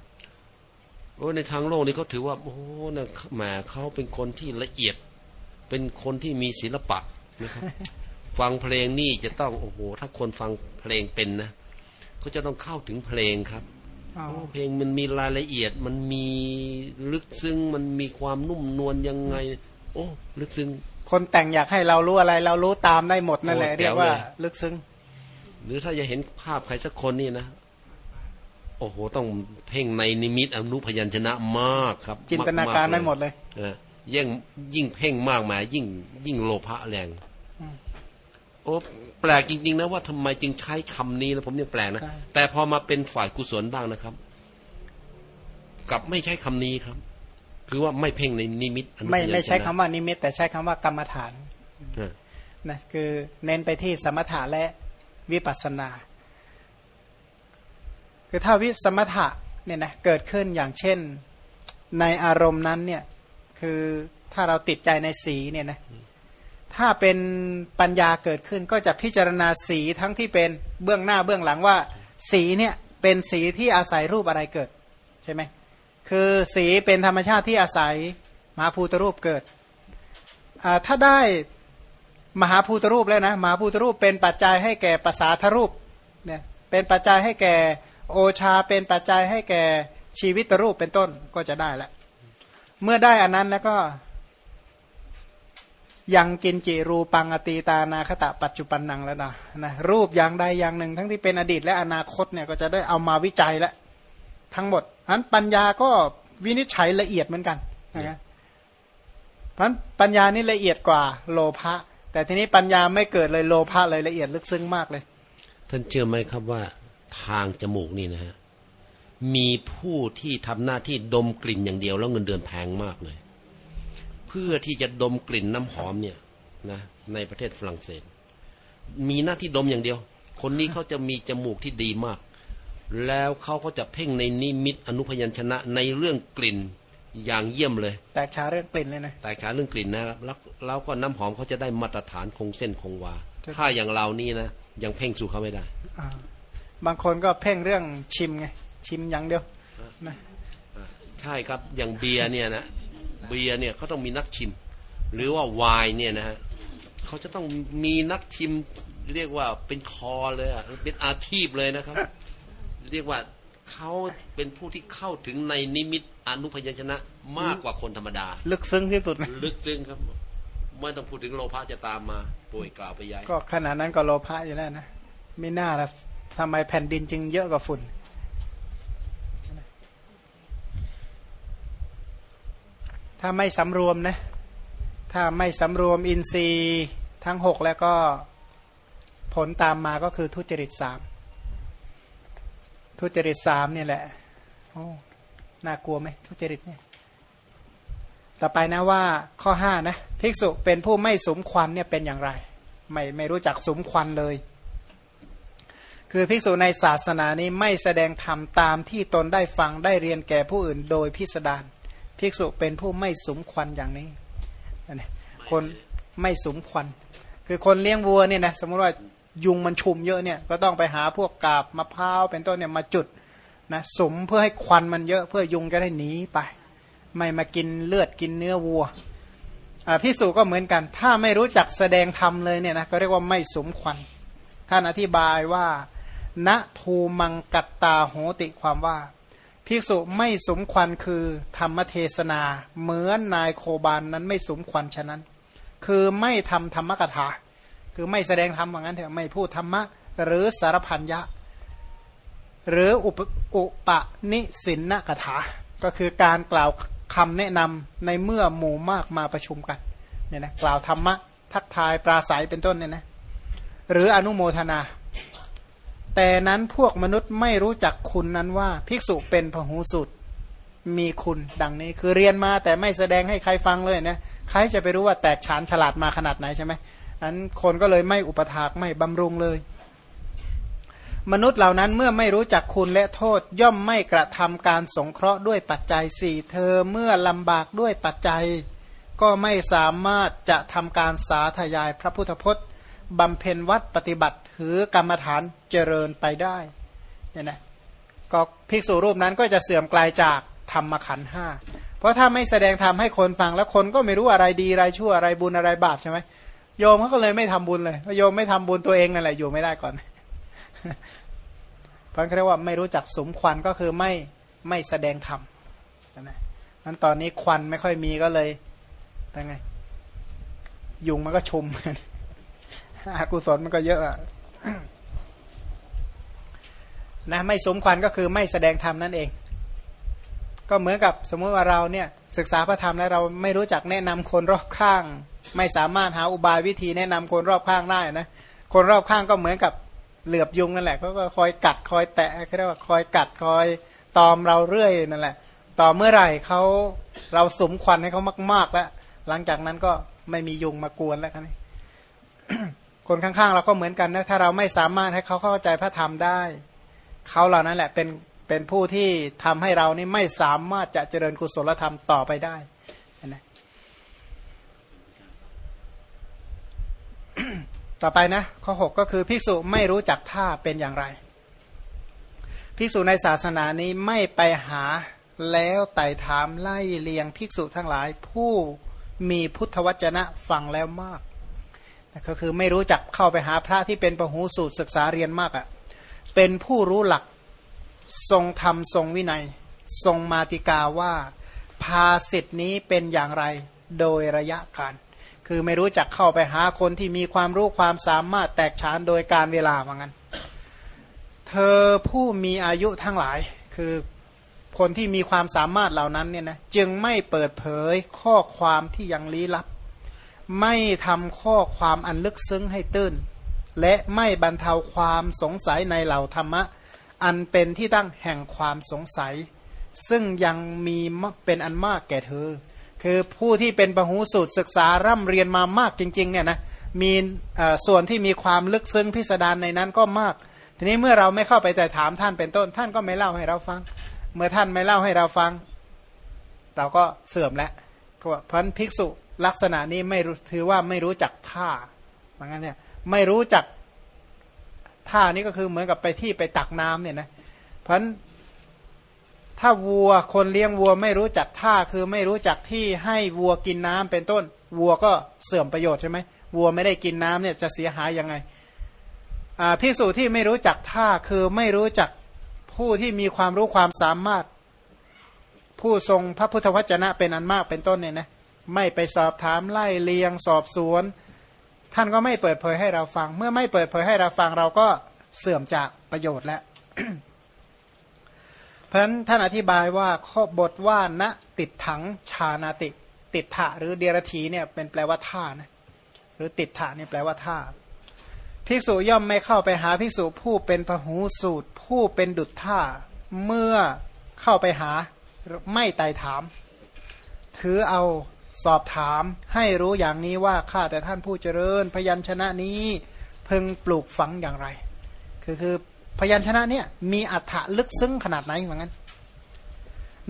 โอ้ในทางโลกนี่เขาถือว่าโอ้เนี่ยแหมเขาเป็นคนที่ละเอียด เป็นคนที่มีศิลปะนะครับฟังเพลงนี่จะต้องโอ้โหถ้าคนฟังเพลงเป็นนะก็จะต้องเข้าถึงเพลงครับเพลงมันมีรายละเอียด มันมีลึกซึ้งมันมีความนุ่มนวลยังไง โอ้ ลึกซึ้งคนแต่งอยากให้เรารู้อะไร เรารู้ตามได้หมดนั่นแหละเรียกว่า ลึกซึ้ง หรือถ้าจะเห็นภาพใครสักคนนี่นะ โอ้โห ต้องเพ่งในนิมิตอนุพยัญชนะมากครับ จินตนาการได้หมดเลยยิ่งยิ่งเพ่งมากมายิ่ง ยิ่งโลภะแรงโอ้แปลกจริง ๆ นะว่าทำไมจึงใช้คำนี้นะผมยังแปลกนะแต่พอมาเป็นฝ่ายกุศลบ้างนะครับกับไม่ใช้คำนี้ครับ คือว่าไม่เพ่งในนิมิตไม่ไม่ใช้คำว่านิมิต แต่ใช้คำว่ากรรมฐานนะคือเน้นไปที่สมถะและ วิปัสสนา คือถ้าวิสมถะเนี่ยนะเกิดขึ้นอย่างเช่นในอารมณ์นั้นเนี่ยคือถ้าเราติดใจในสีเนี่ยนะถ้าเป็นปัญญาเกิดขึ้นก็จะพิจารณาสีทั้งที่เป็นเบื้องหน้าเบื้องหลังว่า สีเนี่ยเป็นสีที่อาศัยรูปอะไรเกิดใช่ไหมคือสีเป็นธรรมชาติที่อาศัยมหาภูตรูปเกิดถ้าได้ มหาภูตรูปแล้วนะมหาภูตรูปเป็นปัจจัยให้แก่ภาษาทรูปเนี่ยเป็นปัจจัยให้แก่โอชาเป็นปัจจัยให้แก่ชีวิตรูปเป็นต้นก็จะได้แล้วเมื่อได้อันนั้นแล้วก็ ยังกินจิรูปังอตีตานาคตะปัจจุบันนังแล้วนะนะรูปอย่างใดอย่างหนึ่ง ทั้งที่เป็นอดีตและอนาคตเนี่ยก็จะได้เอามาวิจัยแล้วทั้งหมดนั้นปัญญาก็วินิจฉัยละเอียดเหมือนกันนะเพราะปัญญานี่ละเอียดกว่าโลภะ แต่ทีนี้ปัญญาไม่เกิดเลยโลภะเลยละเอียดลึกซึ้งมากเลย ท่านเชื่อไหมครับว่าทางจมูกนี่นะฮะมีผู้ที่ทำหน้าที่ดมกลิ่นอย่างเดียวแล้วเงินเดือนแพงมากเลย เพื่อที่จะดมกลิ่นน้ำหอมเนี่ยนะในประเทศฝรั่งเศส มีหน้าที่ดมอย่างเดียว คนนี้เขาจะมีจมูกที่ดีมาก แล้วเขาก็จะเพ่งในนิมิตอนุพยัญชนะในเรื่องกลิ่น อย่างเยี่ยมเลย แตกฉาเรื่องกลิ่นเลยนะแตกฉาเรื่องกลิ่นนะครับแล้วแล้วก็น้ำหอมเขาจะได้มาตรฐานคงเส้นคงวา ถ้าอย่างเรานี่นะยังเพ่งสู่เขาไม่ได้อ่าบางคนก็เพ่งเรื่องชิมไงชิมอย่างเดียวนะใช่ครับอย่างเบียร์เนี่ยนะเบียร์เนี่ยเขาต้องมีนักชิม หรือว่าไวน์เนี่ยนะฮะเขาจะต้องมีนักชิมเรียกว่าเป็นคอเลยอะเป็นอาชีพเลยนะครับ เรียกว่าเขาเป็นผู้ที่เข้าถึงในนิมิต อนุพยัญชนะมากกว่าคนธรรมดา ลึกซึ้งที่สุดนะลึกซึ้งครับไม่ต้องพูดถึงโลภะจะตามมาป่วยกล่าวไปยัยก็ขนาดนั้นก็โลภะอยู่แล้วนะไม่น่าละทำไมแผ่นดินจึงเยอะกว่าฝุ่นถ้าไม่สำรวมนะ ถ้าไม่สำรวมอินทรีย์ทั้งหกแล้วก็ผลตามมาก็คือทุจริตสามทุจริตสามเนี่ยแหละโอ้ น่ากลัวไหมทุจริตเนี่ยต่อไปนะว่าข้อห้านะภิกษุเป็นผู้ไม่สมควันเนี่ยเป็นอย่างไร ไม่ไม่รู้จักสมควันเลย คือภิกษุในศาสนานี้ไม่แสดงธรรมตามที่ตนได้ฟังได้เรียนแก่ผู้อื่นโดยพิสดารภิกษุเป็นผู้ไม่สมควันอย่างนี้นคนไม่สมควัน คือคนเลี้ยงวัวเนี่ยนะสมมติว่ายุงมันชุมเยอะเนี่ยก็ต้องไปหาพวกกาบมะพร้าวเป็นต้นเนี่ยมาจุด นะสมเพื่อให้ควันมันเยอะเพื่อยุงจะได้หนีไป ไม่มากินเลือดกินเนื้อวัวพิสูจก็เหมือนกัน ถ้าไม่รู้จักแสดงธรรมเลยเนี่ยนะก็เรียกว่าไม่สมควันท่านอธิบายว่าณทูมังกัตตาโหติความว่า ภิกษุไม่สมควันคือธรรมเทศนา เหมือนนายโคบานนั้นไม่สมควันฉะนั้น คือไม่ทำธรรมกถา คือไม่แสดงธรรมว่างั้นเถอะไม่พูดธรรมะ หรือสารพันยะ หรืออุปอุปนิสินนกถา ก็คือการกล่าวคำแนะนำในเมื่อหมู่มากมาประชุมกันเนี่ยนะกล่าวธรรมะทักทายปราศัยเป็นต้นเนี่ยนะหรืออนุโมทนา แต่นั้นพวกมนุษย์ไม่รู้จักคุณนั้นว่า ภิกษุเป็นพหูสุตมีคุณดังนี้คือเรียนมาแต่ไม่แสดงให้ใครฟังเลยนะใครจะไปรู้ว่าแตกฉานฉลาดมาขนาดไหนใช่ไหมอันคนก็เลยไม่อุปถากไม่บำรุงเลย มนุษย์เหล่านั้นเมื่อไม่รู้จักคุณและโทษ ย่อมไม่กระทำการสงเคราะห์ด้วยปัจจัยสี่เธอเมื่อลำบากด้วยปัจจัย ก็ไม่สามารถจะทำการสาธยายพระพุทธพจน์บำเพ็ญวัดปฏิบัติถือกรรมฐานเจริญไปได้เนี่ยนะก็ภิกษุรูปนั้นก็จะเสื่อมกลายจากธรรมขันห้าเพราะถ้าไม่แสดงธรรมให้คนฟังแล้วคนก็ไม่รู้อะไรดีอะไรชั่วอะไรบุญอะไรบาปใช่ไหมโยมเขาก็เลยไม่ทำบุญเลยโยมไม่ทำบุญตัวเองนั่นแหละอยู่ไม่ได้ก่อน เพราะเรียกว่าไม่รู้จักสมควันก็คือไม่ไม่แสดงธรรมนะนั้นตอนนี้ควันไม่ค่อยมีก็เลยยังไง ยุงมันก็ชุมอากุศลมันก็เยอะอะนะไม่สมควันก็คือไม่แสดงธรรมนั่นเอง ก็เหมือนกับสมมติว่าเราเนี่ย ศึกษาพระธรรมแล้วเราไม่รู้จักแนะนำคนรอบข้าง ไม่สามารถหาอุบายวิธีแนะนำคนรอบข้างได้นะคนรอบข้างก็เหมือนกับ เหลือบยุงนั่นแหละเขาก็คอยกัดคอยแตะเขาเรียกว่าคอยกัดคอยตอมเราเรื่อยนั่นแหละ ต่อเมื่อไหร่เขาเราสมควันให้เขามาก ๆ แล้ว หลังจากนั้นก็ไม่มียุงมากวนแล้วคนี่คนข้างๆเราก็เหมือนกันนะถ้าเราไม่สามารถให้เขาเข้าใจพระธรรมได้เขาเหล่านั้นแหละเป็นเป็นผู้ที่ทำให้เรานี่ไม่สามารถจะเจริญกุศลธรรมต่อไปได้นะ ต่อไปนะข้อ 6 ก็คือภิกษุไม่รู้จักท่าเป็นอย่างไรภิกษุในศาสนานี้ไม่ไปหาแล้วไต่ถามไล่เลียงภิกษุทั้งหลายผู้มีพุทธวจนะฟังแล้วมาก ก็คือไม่รู้จักเข้าไปหาพระที่เป็นปหูสูตรศึกษาเรียนมากอะ่ะเป็นผู้รู้หลักทรงธรรมทรงวินัย ทรงมาติกาว่า ภาสิทธินี้เป็นอย่างไรโดยระยะการ คือไม่รู้จักเข้าไปหาคนที่มีความรู้ความสามารถแตกฉานโดยการเวลาว่างั้น เธอผู้มีอายุทั้งหลาย คือคนที่มีความสามารถเหล่านั้นเนี่ยนะจึงไม่เปิดเผยข้อความที่ยังลี้ลับ ไม่ทำข้อความอันลึกซึ้งให้ตื้น และไม่บรรเทาความสงสัยในเหล่าธรรมะ อันเป็นที่ตั้งแห่งความสงสัย ซึ่งยังมีเป็นอันมากแก่เธอ คือผู้ที่เป็นปหูสูตรศึกษาร่ำเรียนมามากจริงๆเนี่ยนะมีส่วนที่มีความลึกซึ้งพิสดารในนั้นก็มาก ทีนี้เมื่อเราไม่เข้าไปแต่ถามท่านเป็นต้น ท่านก็ไม่เล่าให้เราฟัง เมื่อท่านไม่เล่าให้เราฟัง เราก็เสื่อมแล้วเพราะภิกษุลักษณะนี้ไม่ถือว่าไม่รู้จักท่าเหมือนกันเนี่ยไม่รู้จักท่านี้ก็คือเหมือนกับไปที่ไปตักน้ำเนี่ยนะเพราะฉะนั้น ถ้าวัวคนเลี้ยงวัวไม่รู้จักท่าคือไม่รู้จักที่ให้วัวกินน้ำเป็นต้น วัวก็เสื่อมประโยชน์ใช่ไหมวัวไม่ได้กินน้ำเนี่ยจะเสียหายยังไงพิสูจที่ไม่รู้จักท่าคือไม่รู้จักผู้ที่มีความรู้ความสามารถ ผู้ทรงพระพุทธวจนะเป็นอันมากเป็นต้นเนี่ยนะไม่ไปสอบถามไล่เลียงสอบสวน ท่านก็ไม่เปิดเผยให้เราฟัง เมื่อไม่เปิดเผยให้เราฟังเราก็เสื่อมจากประโยชน์แล้ว ราะฉะนั้นท่านอธิบายว่าข้อบทว่าณติดถังชานาติ ติดถะหรือเดียรถีเนี่ยเป็นแปลว่าท่านะหรือติดถะเนี่ยแปลว่าท่าภิกษุย่อมไม่เข้าไปหาภิกษุผู้เป็นพหูสูตร ผู้เป็นดุจท่า เมื่อเข้าไปหาไม่ไต่ถาม ถือเอาสอบถามให้รู้อย่างนี้ว่าข้าแต่ท่านผู้เจริญ พยัญชนะนี้เพึงปลูกฝังอย่างไร คือคือ พยัญชนะเนี่ยมีอัฐะลึกซึ้งขนาดไหนเหมือนกัน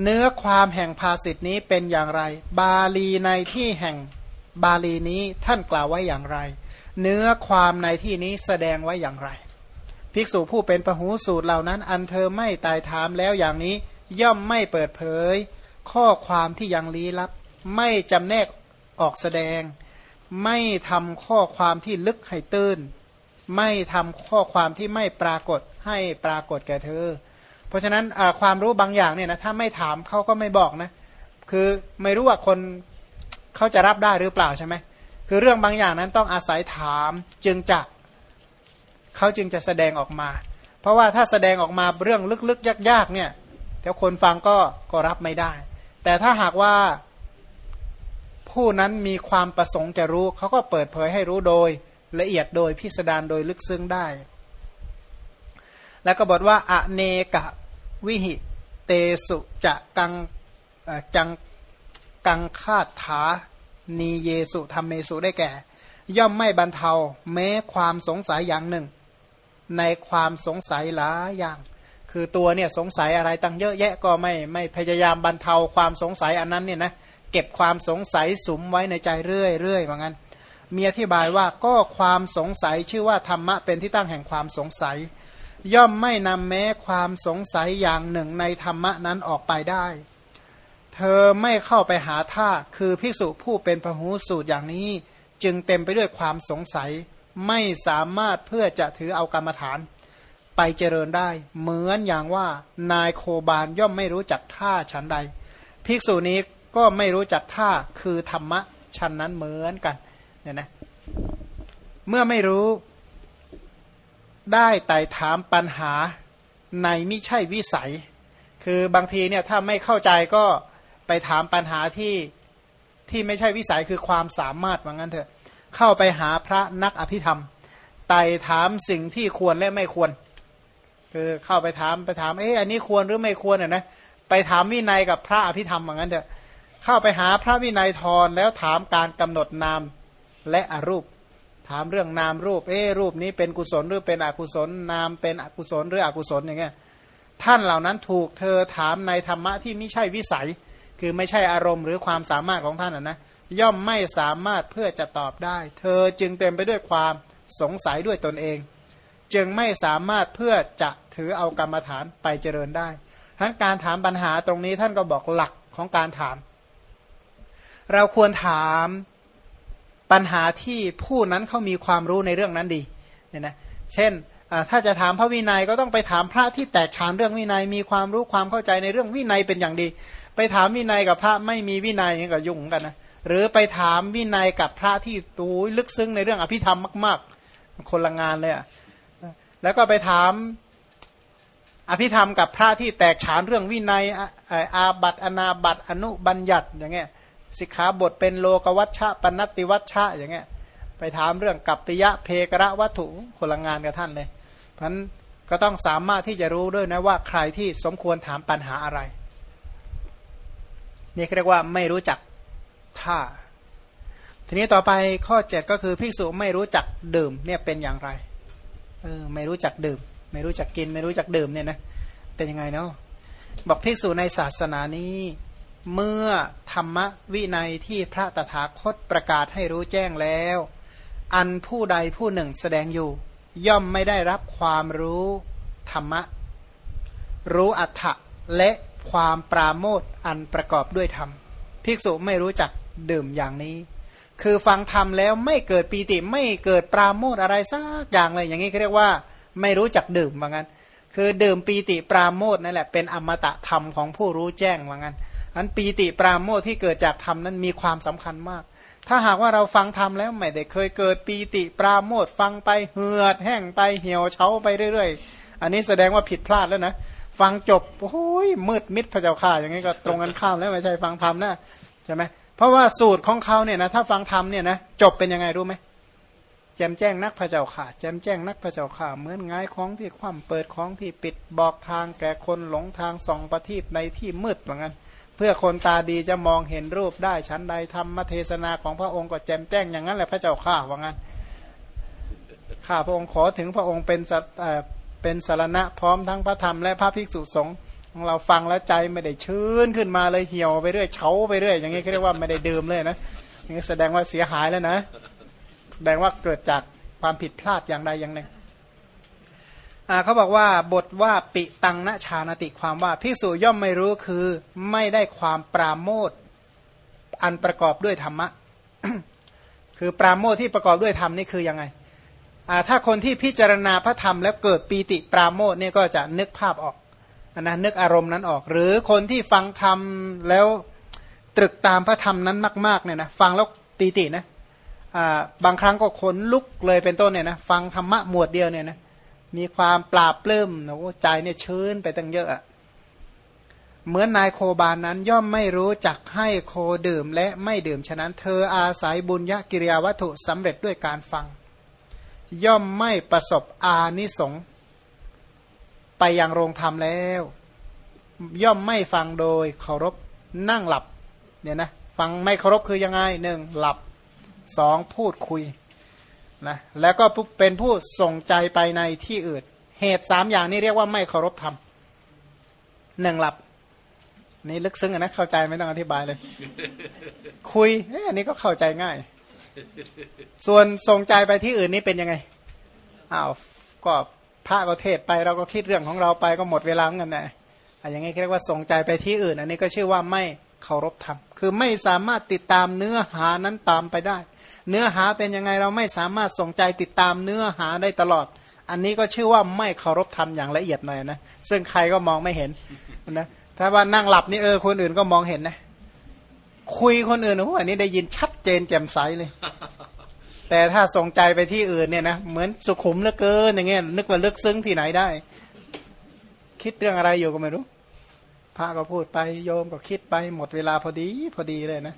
เนื้อความแห่งภาษิตนี้เป็นอย่างไร บาลีในที่แห่งบาลีนี้ท่านกล่าวไว้อย่างไร เนื้อความในที่นี้แสดงไว้อย่างไร ภิกษุผู้เป็นปหูสูตรเหล่านั้น อันเธอไม่ตายถามแล้วอย่างนี้ ย่อมไม่เปิดเผย ข้อความที่ยังลี้ลับ ไม่จำแนกออกแสดง ไม่ทำข้อความที่ลึกให้ตื้น ไม่ทำข้อความที่ไม่ปรากฏให้ปรากฏแก่เธอ เพราะฉะนั้นความรู้บางอย่างเนี่ยนะถ้าไม่ถามเขาก็ไม่บอกนะ คือไม่รู้ว่าคนเขาจะรับได้หรือเปล่าใช่ไหมคือเรื่องบางอย่างนั้นต้องอาศัยถามจึงจะเขาจึงจะแสดงออกมา เพราะว่าถ้าแสดงออกมาเรื่องลึกๆยากๆเนี่ยเดี๋ยวคนฟังก็ก็รับไม่ได้ แต่ถ้าหากว่าผู้นั้นมีความประสงค์จะรู้เขาก็เปิดเผยให้รู้โดย ละเอียดโดยพิสดารโดยลึกซึ้งได้ แล้วก็บอกว่าอเนกะวิหิเตสุจะกังจังกังคาถานีเยสุธรรมเมสุได้แก่ ย่อมไม่บรรเทาแม้ความสงสัยอย่างหนึ่ง ในความสงสัยหลายอย่าง คือตัวเนี่ยสงสัยอะไรตั้งเยอะแยะก็ไม่ไม่พยายามบรรเทาความสงสัยอันนั้นเนี่ยนะเก็บความสงสัยสุมไว้ในใจเรื่อยเรื่อยเหมือนกัน มีอธิบายว่าก็ความสงสัยชื่อว่าธรรมะเป็นที่ตั้งแห่งความสงสัย ย่อมไม่นำแม้ความสงสัยอย่างหนึ่งในธรรมะนั้นออกไปได้ เธอไม่เข้าไปหาท่าคือภิกษุผู้เป็นพหูสูตรอย่างนี้ จึงเต็มไปด้วยความสงสัย ไม่สามารถเพื่อจะถือเอากรรมฐาน ไปเจริญได้ เหมือนอย่างว่านายโคบานย่อมไม่รู้จักท่าชั้นใด ภิกษุนี้ก็ไม่รู้จักท่าคือธรรมะชั้นนั้นเหมือนกัน นี่ยนะเมื่อไม่รู้ได้ไต่ถามปัญหาในม่ใช่วิสัย คือบางทีเนี่ยถ้าไม่เข้าใจก็ไปถามปัญหาที่ที่ไม่ใช่วิสัยคือความสามารถว่างั้นเถอะเข้าไปหาพระนักอภิธรรมไต่ถามสิ่งที่ควรและไม่ควร คือเข้าไปถามไปถามเอ๊ะอันนี้ควรหรือไม่ควรอะนะไปถามวินัยกับพระอภิธรรมว่างั้นเถอะเข้าไปหาพระวินัยทรแล้วถามการกำหนดนาม และอรูป ถามเรื่องนามรูป เอ้รูปนี้เป็นกุศลหรือเป็นอกุศล นามเป็นอกุศลหรืออกุศลอย่างเงี้ยท่านเหล่านั้นถูกเธอถามในธรรมะที่ไม่ใช่วิสัย คือไม่ใช่อารมณ์หรือความสามารถของท่านนะย่อมไม่สามารถเพื่อจะตอบได้ เธอจึงเต็มไปด้วยความสงสัยด้วยตนเอง จึงไม่สามารถเพื่อจะถือเอากรรมฐานไปเจริญได้ทั้นการถามปัญหาตรงนี้ท่านก็บอกหลักของการถาม เราควรถาม ปัญหาที่ผู้นั้นเขามีความรู้ในเรื่องนั้นดีเนี่ยนะเช่นถ้าจะถามพระวินัยก็ต้องไปถามพระที่แตกฉานเรื่องวินัยมีความรู้ความเข้าใจในเรื่องวินัยเป็นอย่างดี ไปถามวินัยกับพระไม่มีวินัยก็ยุ่งกันนะหรือไปถามวินัยกับพระที่ตูลึกซึ้งในเรื่องอภิธรรมมาก ๆ คนละงานเลยอะแล้วก็ไปถามอภิธรรมกับพระที่แตกฉานเรื่องวินัยอาบัตอนาบัตอนุบัญญัติอย่างเงี้ย สิกขาบทเป็นโลกวัชชะปนัตติวัชชะอย่างเงี้ยไปถามเรื่องกัปติยะเพกระวัตถุคนละงานกับท่านเลยเพราะนั้นก็ต้องสามารถที่จะรู้ด้วยนะว่าใครที่สมควรถามปัญหาอะไร นี่เรียกว่าไม่รู้จักท่า ทีนี้ต่อไปข้อเจ็ดก็คือภิกษุไม่รู้จักดื่มเนี่ยเป็นอย่างไรเออไม่รู้จักดื่ม ไม่รู้จักกิน ไม่รู้จักดื่มเนี่ยนะเป็นยังไงเนาะบอกภิกษุในศาสนานี้ เมื่อธรรมวินัยที่พระตถาคตประกาศให้รู้แจ้งแล้ว อันผู้ใดผู้หนึ่งแสดงอยู่ ย่อมไม่ได้รับความรู้ธรรมะ รู้อัฏฐะและความปราโมทอันประกอบด้วยธรรม ภิกษุไม่รู้จักดื่มอย่างนี้ คือฟังธรรมแล้วไม่เกิดปีติไม่เกิดปราโมทอะไรสักอย่างเลย อย่างนี้เขาเรียกว่า ไม่รู้จักดื่มว่างั้น คือดื่มปีติปราโมทนั่นแหละเป็นอมตะธรรมของผู้รู้แจ้งว่างั้น อันปีติปราโมทที่เกิดจากธรรมนั้นมีความสำคัญมาก ถ้าหากว่าเราฟังธรรมแล้วไม่ได้เคยเกิดปีติปราโมทฟังไปเหือด แห้งไปเหี่ยวเฉาไปเรื่อยๆ อันนี้แสดงว่าผิดพลาดแล้วนะ ฟังจบโอ้ยมืดมิดพระเจ้าข่าอย่างนี้ก็ตรงกันข้ามแล้วไม่ใช่ฟังธรรมนะใช่ไหมเพราะว่าสูตรของเขาเนี่ยนะถ้าฟังธรรมเนี่ยนะจบเป็นยังไงรู้ไหมแจมแจ้งนักพระเจ้าข่าแจมแจ้งนักพระเจ้าข่าเหมือนง่ายของที่คว่ำเปิดของที่ปิดบอกทางแก่คนหลงทางส่องประทีปในที่มืดเหมือนกัน เพื่อคนตาดีจะมองเห็นรูปได้ชั้นใดธรรมเทศนาของพระองค์ก็แจ่มแจ้งอย่างนั้นแหละพระเจ้าข่าว่างั้นข้าพระองค์ขอถึงพระองค์เป็นสัตเป็นสารณะพร้อมทั้งพระธรรมและพระภิกษุสงฆ์ของเราฟังแล้วใจไม่ได้ชื้นขึ้นมาเลยเหี่ยวไปเรื่อยเฉาไปเรื่อยอย่างนี้เขาเรียกว่าไม่ได้ดื่มเลยนะนี้แสดงว่าเสียหายแล้วนะ แสดงว่าเกิดจากความผิดพลาดอย่างใดอย่างหนึ่ง เขาบอกว่าบทว่าปิตังนชานติความว่าภิกษุย่อมไม่รู้คือไม่ได้ความปราโมทอันประกอบด้วยธรรมะ คือปราโมทที่ประกอบด้วยธรรมนี่คือยังไงถ้าคนที่พิจารณาพระธรรมแล้วเกิดปีติปราโมทเนี่ยก็จะนึกภาพออกนะนึกอารมณ์นั้นออก หรือคนที่ฟังธรรมแล้วตรึกตามพระธรรมนั้นมากๆเนี่ยนะฟังแล้วปีตินะบางครั้งก็ขนลุกเลยเป็นต้นเนี่ยนะฟังธรรมะหมวดเดียวเนี่ยนะ มีความปราบปลื้มโอ้ใจเนี่ยชื้นไปตั้งเยอะอะเหมือนนายโคบานนั้นย่อมไม่รู้จักให้โคดื่มและไม่ดื่มฉะนั้น เธออาศัยบุญญกิริยาวัตถุสำเร็จด้วยการฟัง ย่อมไม่ประสบอานิสงส์ไปยังโรงธรรมแล้ว ย่อมไม่ฟังโดยเคารพนั่งหลับเนี่ยนะฟังไม่เคารพคือยังไงหนึ่งหลับสองพูดคุย นะแล้วก็เป็นผู้ส่งใจไปในที่อื่น เหตุสามอย่างนี้เรียกว่าไม่เคารพธรรมหนึ่งหลับ นี่ลึกซึ้งนะเข้าใจไม่ต้องอธิบายเลย คุยอันนี้ก็เข้าใจง่าย ส่วนส่งใจไปที่อื่นนี่เป็นยังไงอ้าวก็พระก็เทศไปเราก็คิดเรื่องของเราไปก็หมดเวลาเงินนะอย่างนี้เรียกว่าส่งใจไปที่อื่น อันนี้ก็ชื่อว่าไม่เคารพธรรมคือไม่สามารถติดตามเนื้อหานั้นตามไปได้ เนื้อหาเป็นยังไงเราไม่สามารถส่งใจติดตามเนื้อหาได้ตลอด อันนี้ก็ชื่อว่าไม่เคารพธรรมอย่างละเอียดหน่อยนะซึ่งใครก็มองไม่เห็นนะถ้าว่านั่งหลับนี่เออคนอื่นก็มองเห็นนะ คุยคนอื่นโอ้อันนี้ได้ยินชัดเจนแจ่มใสเลย แต่ถ้าส่งใจไปที่อื่นเนี่ยนะเหมือนสุขุมเหลือเกินอย่างเงี้ยนึกว่าลึกซึ้งที่ไหนได้ คิดเรื่องอะไรอยู่ก็ไม่รู้พระก็พูดไปโยมก็คิดไปหมดเวลาพอดีพอดีเลยนะ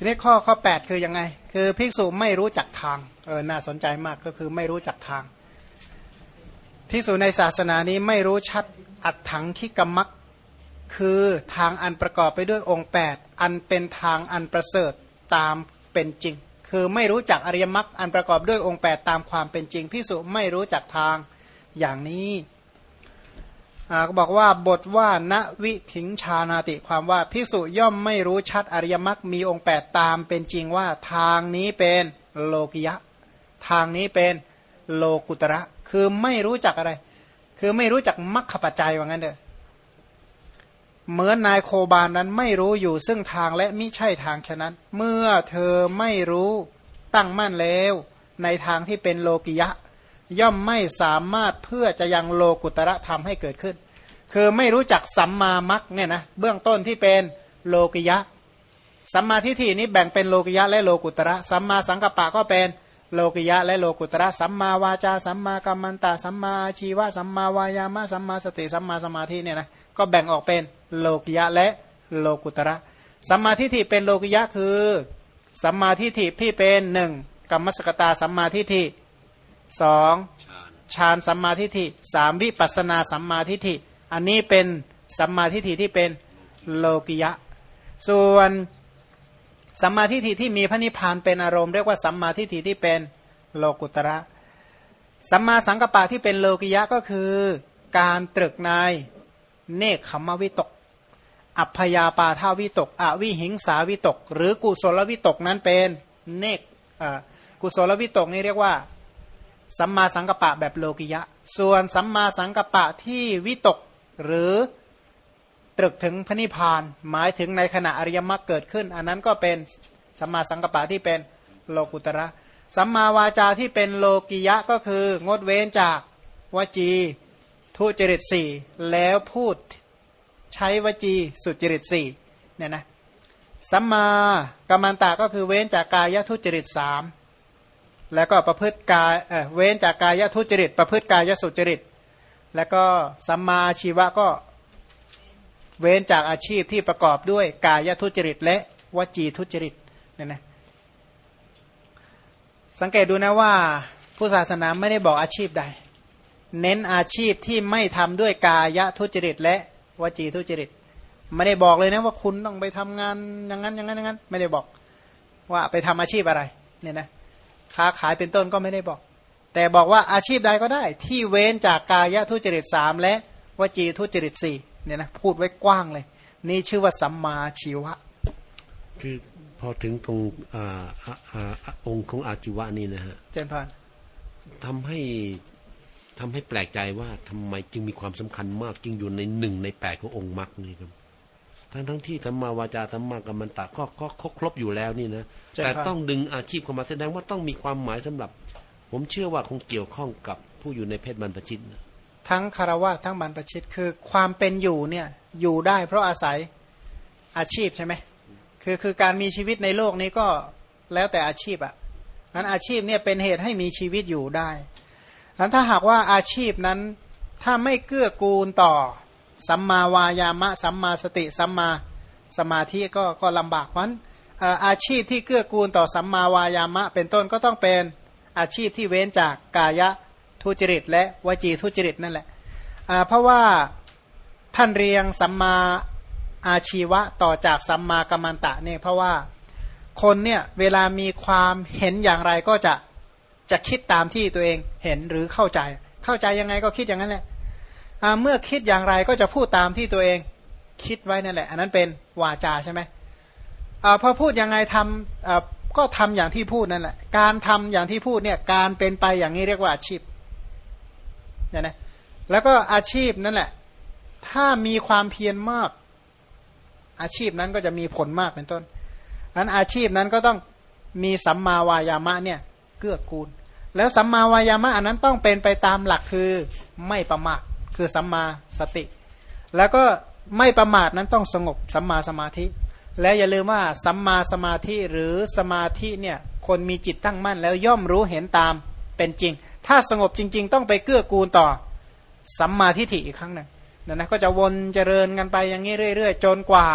ทีนี้ข้อข้อแปดคือยังไง คือภิกษุไม่รู้จักทางเออน่าสนใจมากก็คือไม่รู้จักทางภิกษุในศาสนานี้ไม่รู้ชัดอัดถังคิกมักคือทางอันประกอบไปด้วยองค์ 8 อันเป็นทางอันประเสริฐตามเป็นจริง คือไม่รู้จักอริยมรรคอันประกอบด้วยองค์ 8 ตามความเป็นจริงพิสุไม่รู้จักทางอย่างนี้ ก็บอกว่าบทว่าณวิถิงชานาติความว่าพิสุย่อมไม่รู้ชัดอริยมรรคมีองค์8ตามเป็นจริงว่าทางนี้เป็นโลกิยะ ทางนี้เป็นโลกุตระ คือไม่รู้จักอะไร คือไม่รู้จักมรรคปัจจัยว่างั้นเด้อเหมือนนายโคบานนั้นไม่รู้อยู่ซึ่งทางและมิใช่ทางฉะนั้น เมื่อเธอไม่รู้ตั้งมั่นแล้ว ในทางที่เป็นโลกิยะ ย่อมไม่สามารถเพื่อจะยังโลกุตระธรรมให้เกิดขึ้น คือไม่รู้จักสัมมามัคเนี่ยนะเบื้องต้นที่เป็นโลกิยะ สัมมาทิฏฐินี้แบ่งเป็นโลกิยะและโลกุตระ สัมมาสังกัปปะก็เป็นโลกิยะและโลกุตระ สัมมาวาจา สัมมากัมมันตาสัมมาชีวะ สัมมาวายามะ สัมมาสติ สัมมาสมาธิเนี่ยนะ ก็แบ่งออกเป็นโลกิยะและโลกุตระ สัมมาทิฏฐิเป็นโลกิยะคือ สัมมาทิฏฐิที่เป็นหนึ่งกรรมสกตาสัมมาทิฏฐิ สองฌานสัมมาทิฏฐิสามวิปัสนาสัมมาทิฏฐิ อันนี้เป็นสัมมาทิฏฐิที่เป็นโลกิยะ ส่วนสัมมาทิฏฐิที่มีพระนิพพานเป็นอารมณ์เรียกว่าสัมมาทิฏฐิที่เป็นโลกุตระ สัมมาสังกปะที่เป็นโลกิยะก็คือ การตรึกในเนคขมวิตก อัพยาปาทาวิตก อวิหิงสาวิตก หรือกุศลวิตกนั้นเป็นเนกอ่ากุศลวิตกนี่เรียกว่า สัมมาสังกัปปะแบบโลกิยะ ส่วนสัมมาสังกัปปะที่วิตกหรือตรึกถึงพระนิพพาน หมายถึงในขณะอริยมรรคเกิดขึ้น อันนั้นก็เป็นสัมมาสังกัปปะที่เป็นโลกุตระ สัมมาวาจาที่เป็นโลกิยะก็คืองดเว้นจากวจีทุจริตสี่แล้วพูดใช้วจีสุจริตสี่เนี่ยนะสัมมากัมมันตะก็คือเว้นจากกายทุจริตสาม แล้วก็ประพฤติกายเเว้นจากกายทุจริต ประพฤติกายสุจริต แล้วก็สัมมาชีวะก็เว้นจากอาชีพที่ประกอบด้วยกายทุจริต และวจีทุจริตเนี่ยนะสังเกตดูนะว่าผู้ศาสนาไม่ได้บอกอาชีพใด เน้นอาชีพที่ไม่ทำด้วยกายทุจริต และวจีทุจริต ไม่ได้บอกเลยนะว่าคุณต้องไปทำงานอย่างนั้นอย่างนั้นอย่างนั้น ไม่ได้บอกว่าไปทำอาชีพอะไรเนี่ยนะ ค้าขายเป็นต้นก็ไม่ได้บอก แต่บอกว่าอาชีพใดก็ได้ ที่เว้นจากกายทุจริตสามและวจีทุจริตสี่เนี่ยนะพูดไว้กว้างเลย นี่ชื่อว่าสัมมาชีวะ คือพอถึงตรงอ่าอ่าอ่าองค์ของอาชีวะนี่นะฮะเจนพานทำให้ทำให้แปลกใจว่าทำไมจึงมีความสำคัญมาก จึงอยู่ในหนึ่งในแปดขององค์มรรคนี่ครับ ทั้งทั้งที่สัมมาวาจาสัมมากัมมันตะก็ก็ก็ครบอยู่แล้วนี่นะใช่ครับแต่ต้องดึงอาชีพเข้ามาแสดงว่าต้องมีความหมายสำหรับ ผมเชื่อว่าคงเกี่ยวข้องกับผู้อยู่ในเพศบรรพชิตนะทั้งคารวะทั้งบรรพชิตคือความเป็นอยู่เนี่ยอยู่ได้เพราะอาศัยอาชีพใช่ไหมคือคือการมีชีวิตในโลกนี้ก็แล้วแต่อาชีพอะ่ะนั้นอาชีพเนี่ยเป็นเหตุให้มีชีวิตอยู่ได้นั้นถ้าหากว่าอาชีพนั้นถ้าไม่เกื้อกูลต่อ สัมมาวายามะ สัมมาสติ สัมมาสมาธิก็ก็ลำบากเพราะฉะนั้นอาชีพที่เกื้อกูลต่อสัมมาวายามะ เป็นต้นก็ต้องเป็นอาชีพที่เว้นจากกายะทุจริต และวจีทุจริตนั่นแหละเพราะว่าท่านเรียงสัมมาอาชีวะต่อจากสัมมากัมมันตะเนี่ยเพราะว่าคนเนี่ยเวลามีความเห็นอย่างไรก็จะจะคิดตามที่ตัวเองเห็นหรือเข้าใจ เข้าใจยังไงก็คิดอย่างนั้นแหละ เมื่อคิดอย่างไรก็จะพูดตามที่ตัวเองคิดไว้นั่นแหละ อันนั้นเป็นวาจาใช่ไหมอพอพูดยังไงทำก็ทำอย่างที่พูดนั่นแหละ การทำอย่างที่พูดเนี่ยการเป็นไปอย่างนี้เรียกว่าอาชีพเนี่ยนะแล้วก็อาชีพนั่นแหละ ถ้ามีความเพียรมาก อาชีพนั้นก็จะมีผลมากเป็นต้นอันอาชีพนั้นก็ต้องมีสัมมาวายามะเนี่ยเกื้อกูล แล้วสัมมาวายามะอันนั้นต้องเป็นไปตามหลักคือไม่ประมาท คือสัมมาสติ แล้วก็ไม่ประมาทนั้นต้องสงบสัมมาสมาธิ และอย่าลืมว่าสัมมาสมาธิหรือสมาธิเนี่ยคนมีจิตตั้งมั่น แล้วย่อมรู้เห็นตามเป็นจริง ถ้าสงบจริง ๆ ต้องไปเกื้อกูลต่อสัมมาทิฏฐิอีกครั้งหนึ่งนั่นนะก็จะวนเจริญกันไปอย่างนี้เรื่อย ๆ จนกว่า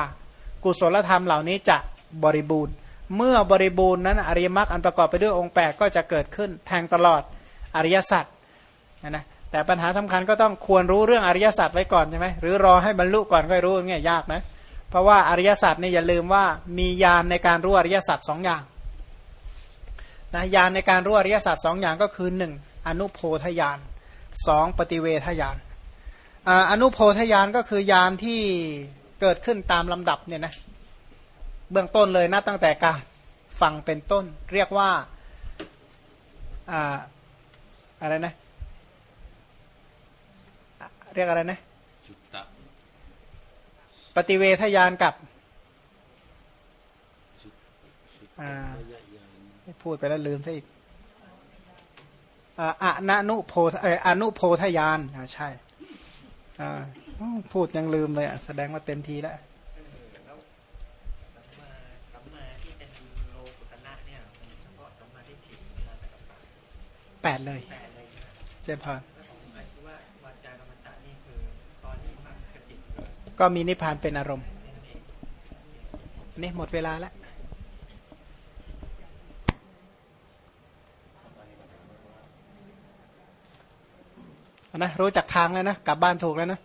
กุศลธรรมเหล่านี้จะบริบูรณ์ เมื่อบริบูรณ์นั้นอริยมรรคอันประกอบไปด้วยองค์แปดก็จะเกิดขึ้นแทงตลอดอริยสัจนะนะ แต่ปัญหาสำคัญก็ต้องควรรู้เรื่องอริยสัจไว้ก่อนใช่ไหมหรือรอให้บรรลุก่อนค่อยรู้เงี้ยยากนะเพราะว่าอริยสัจนี่อย่าลืมว่ามียานในการรู้อริยสัจสองอย่างนะยานในการรู้อริยสัจสองอย่างก็คือหนึ่งอนุโพธยานสองปฏิเวทยานอ่าอนุโพธยานก็คือยานที่เกิดขึ้นตามลำดับเนี่ยนะเบื้องต้นเลยนะตั้งแต่การฟังเป็นต้น เรียกว่าออะไรนะ เรียกอะไรนะสุตตะปฏิเวทยานกับอ่าไม่พูดไปแล้วลืมซะอีกอ่าอะนะนุโพธเอออนุโพธยานอ่าใช่อ่าอืมพูดยังลืมเลยอะแสดงว่าเต็มทีแล้วเออแล้วสัมมาสัมมาที่เป็นโลกุตนะเนี่ยมันเฉพาะสัมมาทิฏฐิสัมมาสังกัปปะแปดเลยแปดเลยใช่ไหมเจนพาน ก็มีนิพพานเป็นอารมณ์อันนี้หมดเวลาแล้วนะรู้จักทางแล้วนะ กลับบ้านถูกแล้วนะ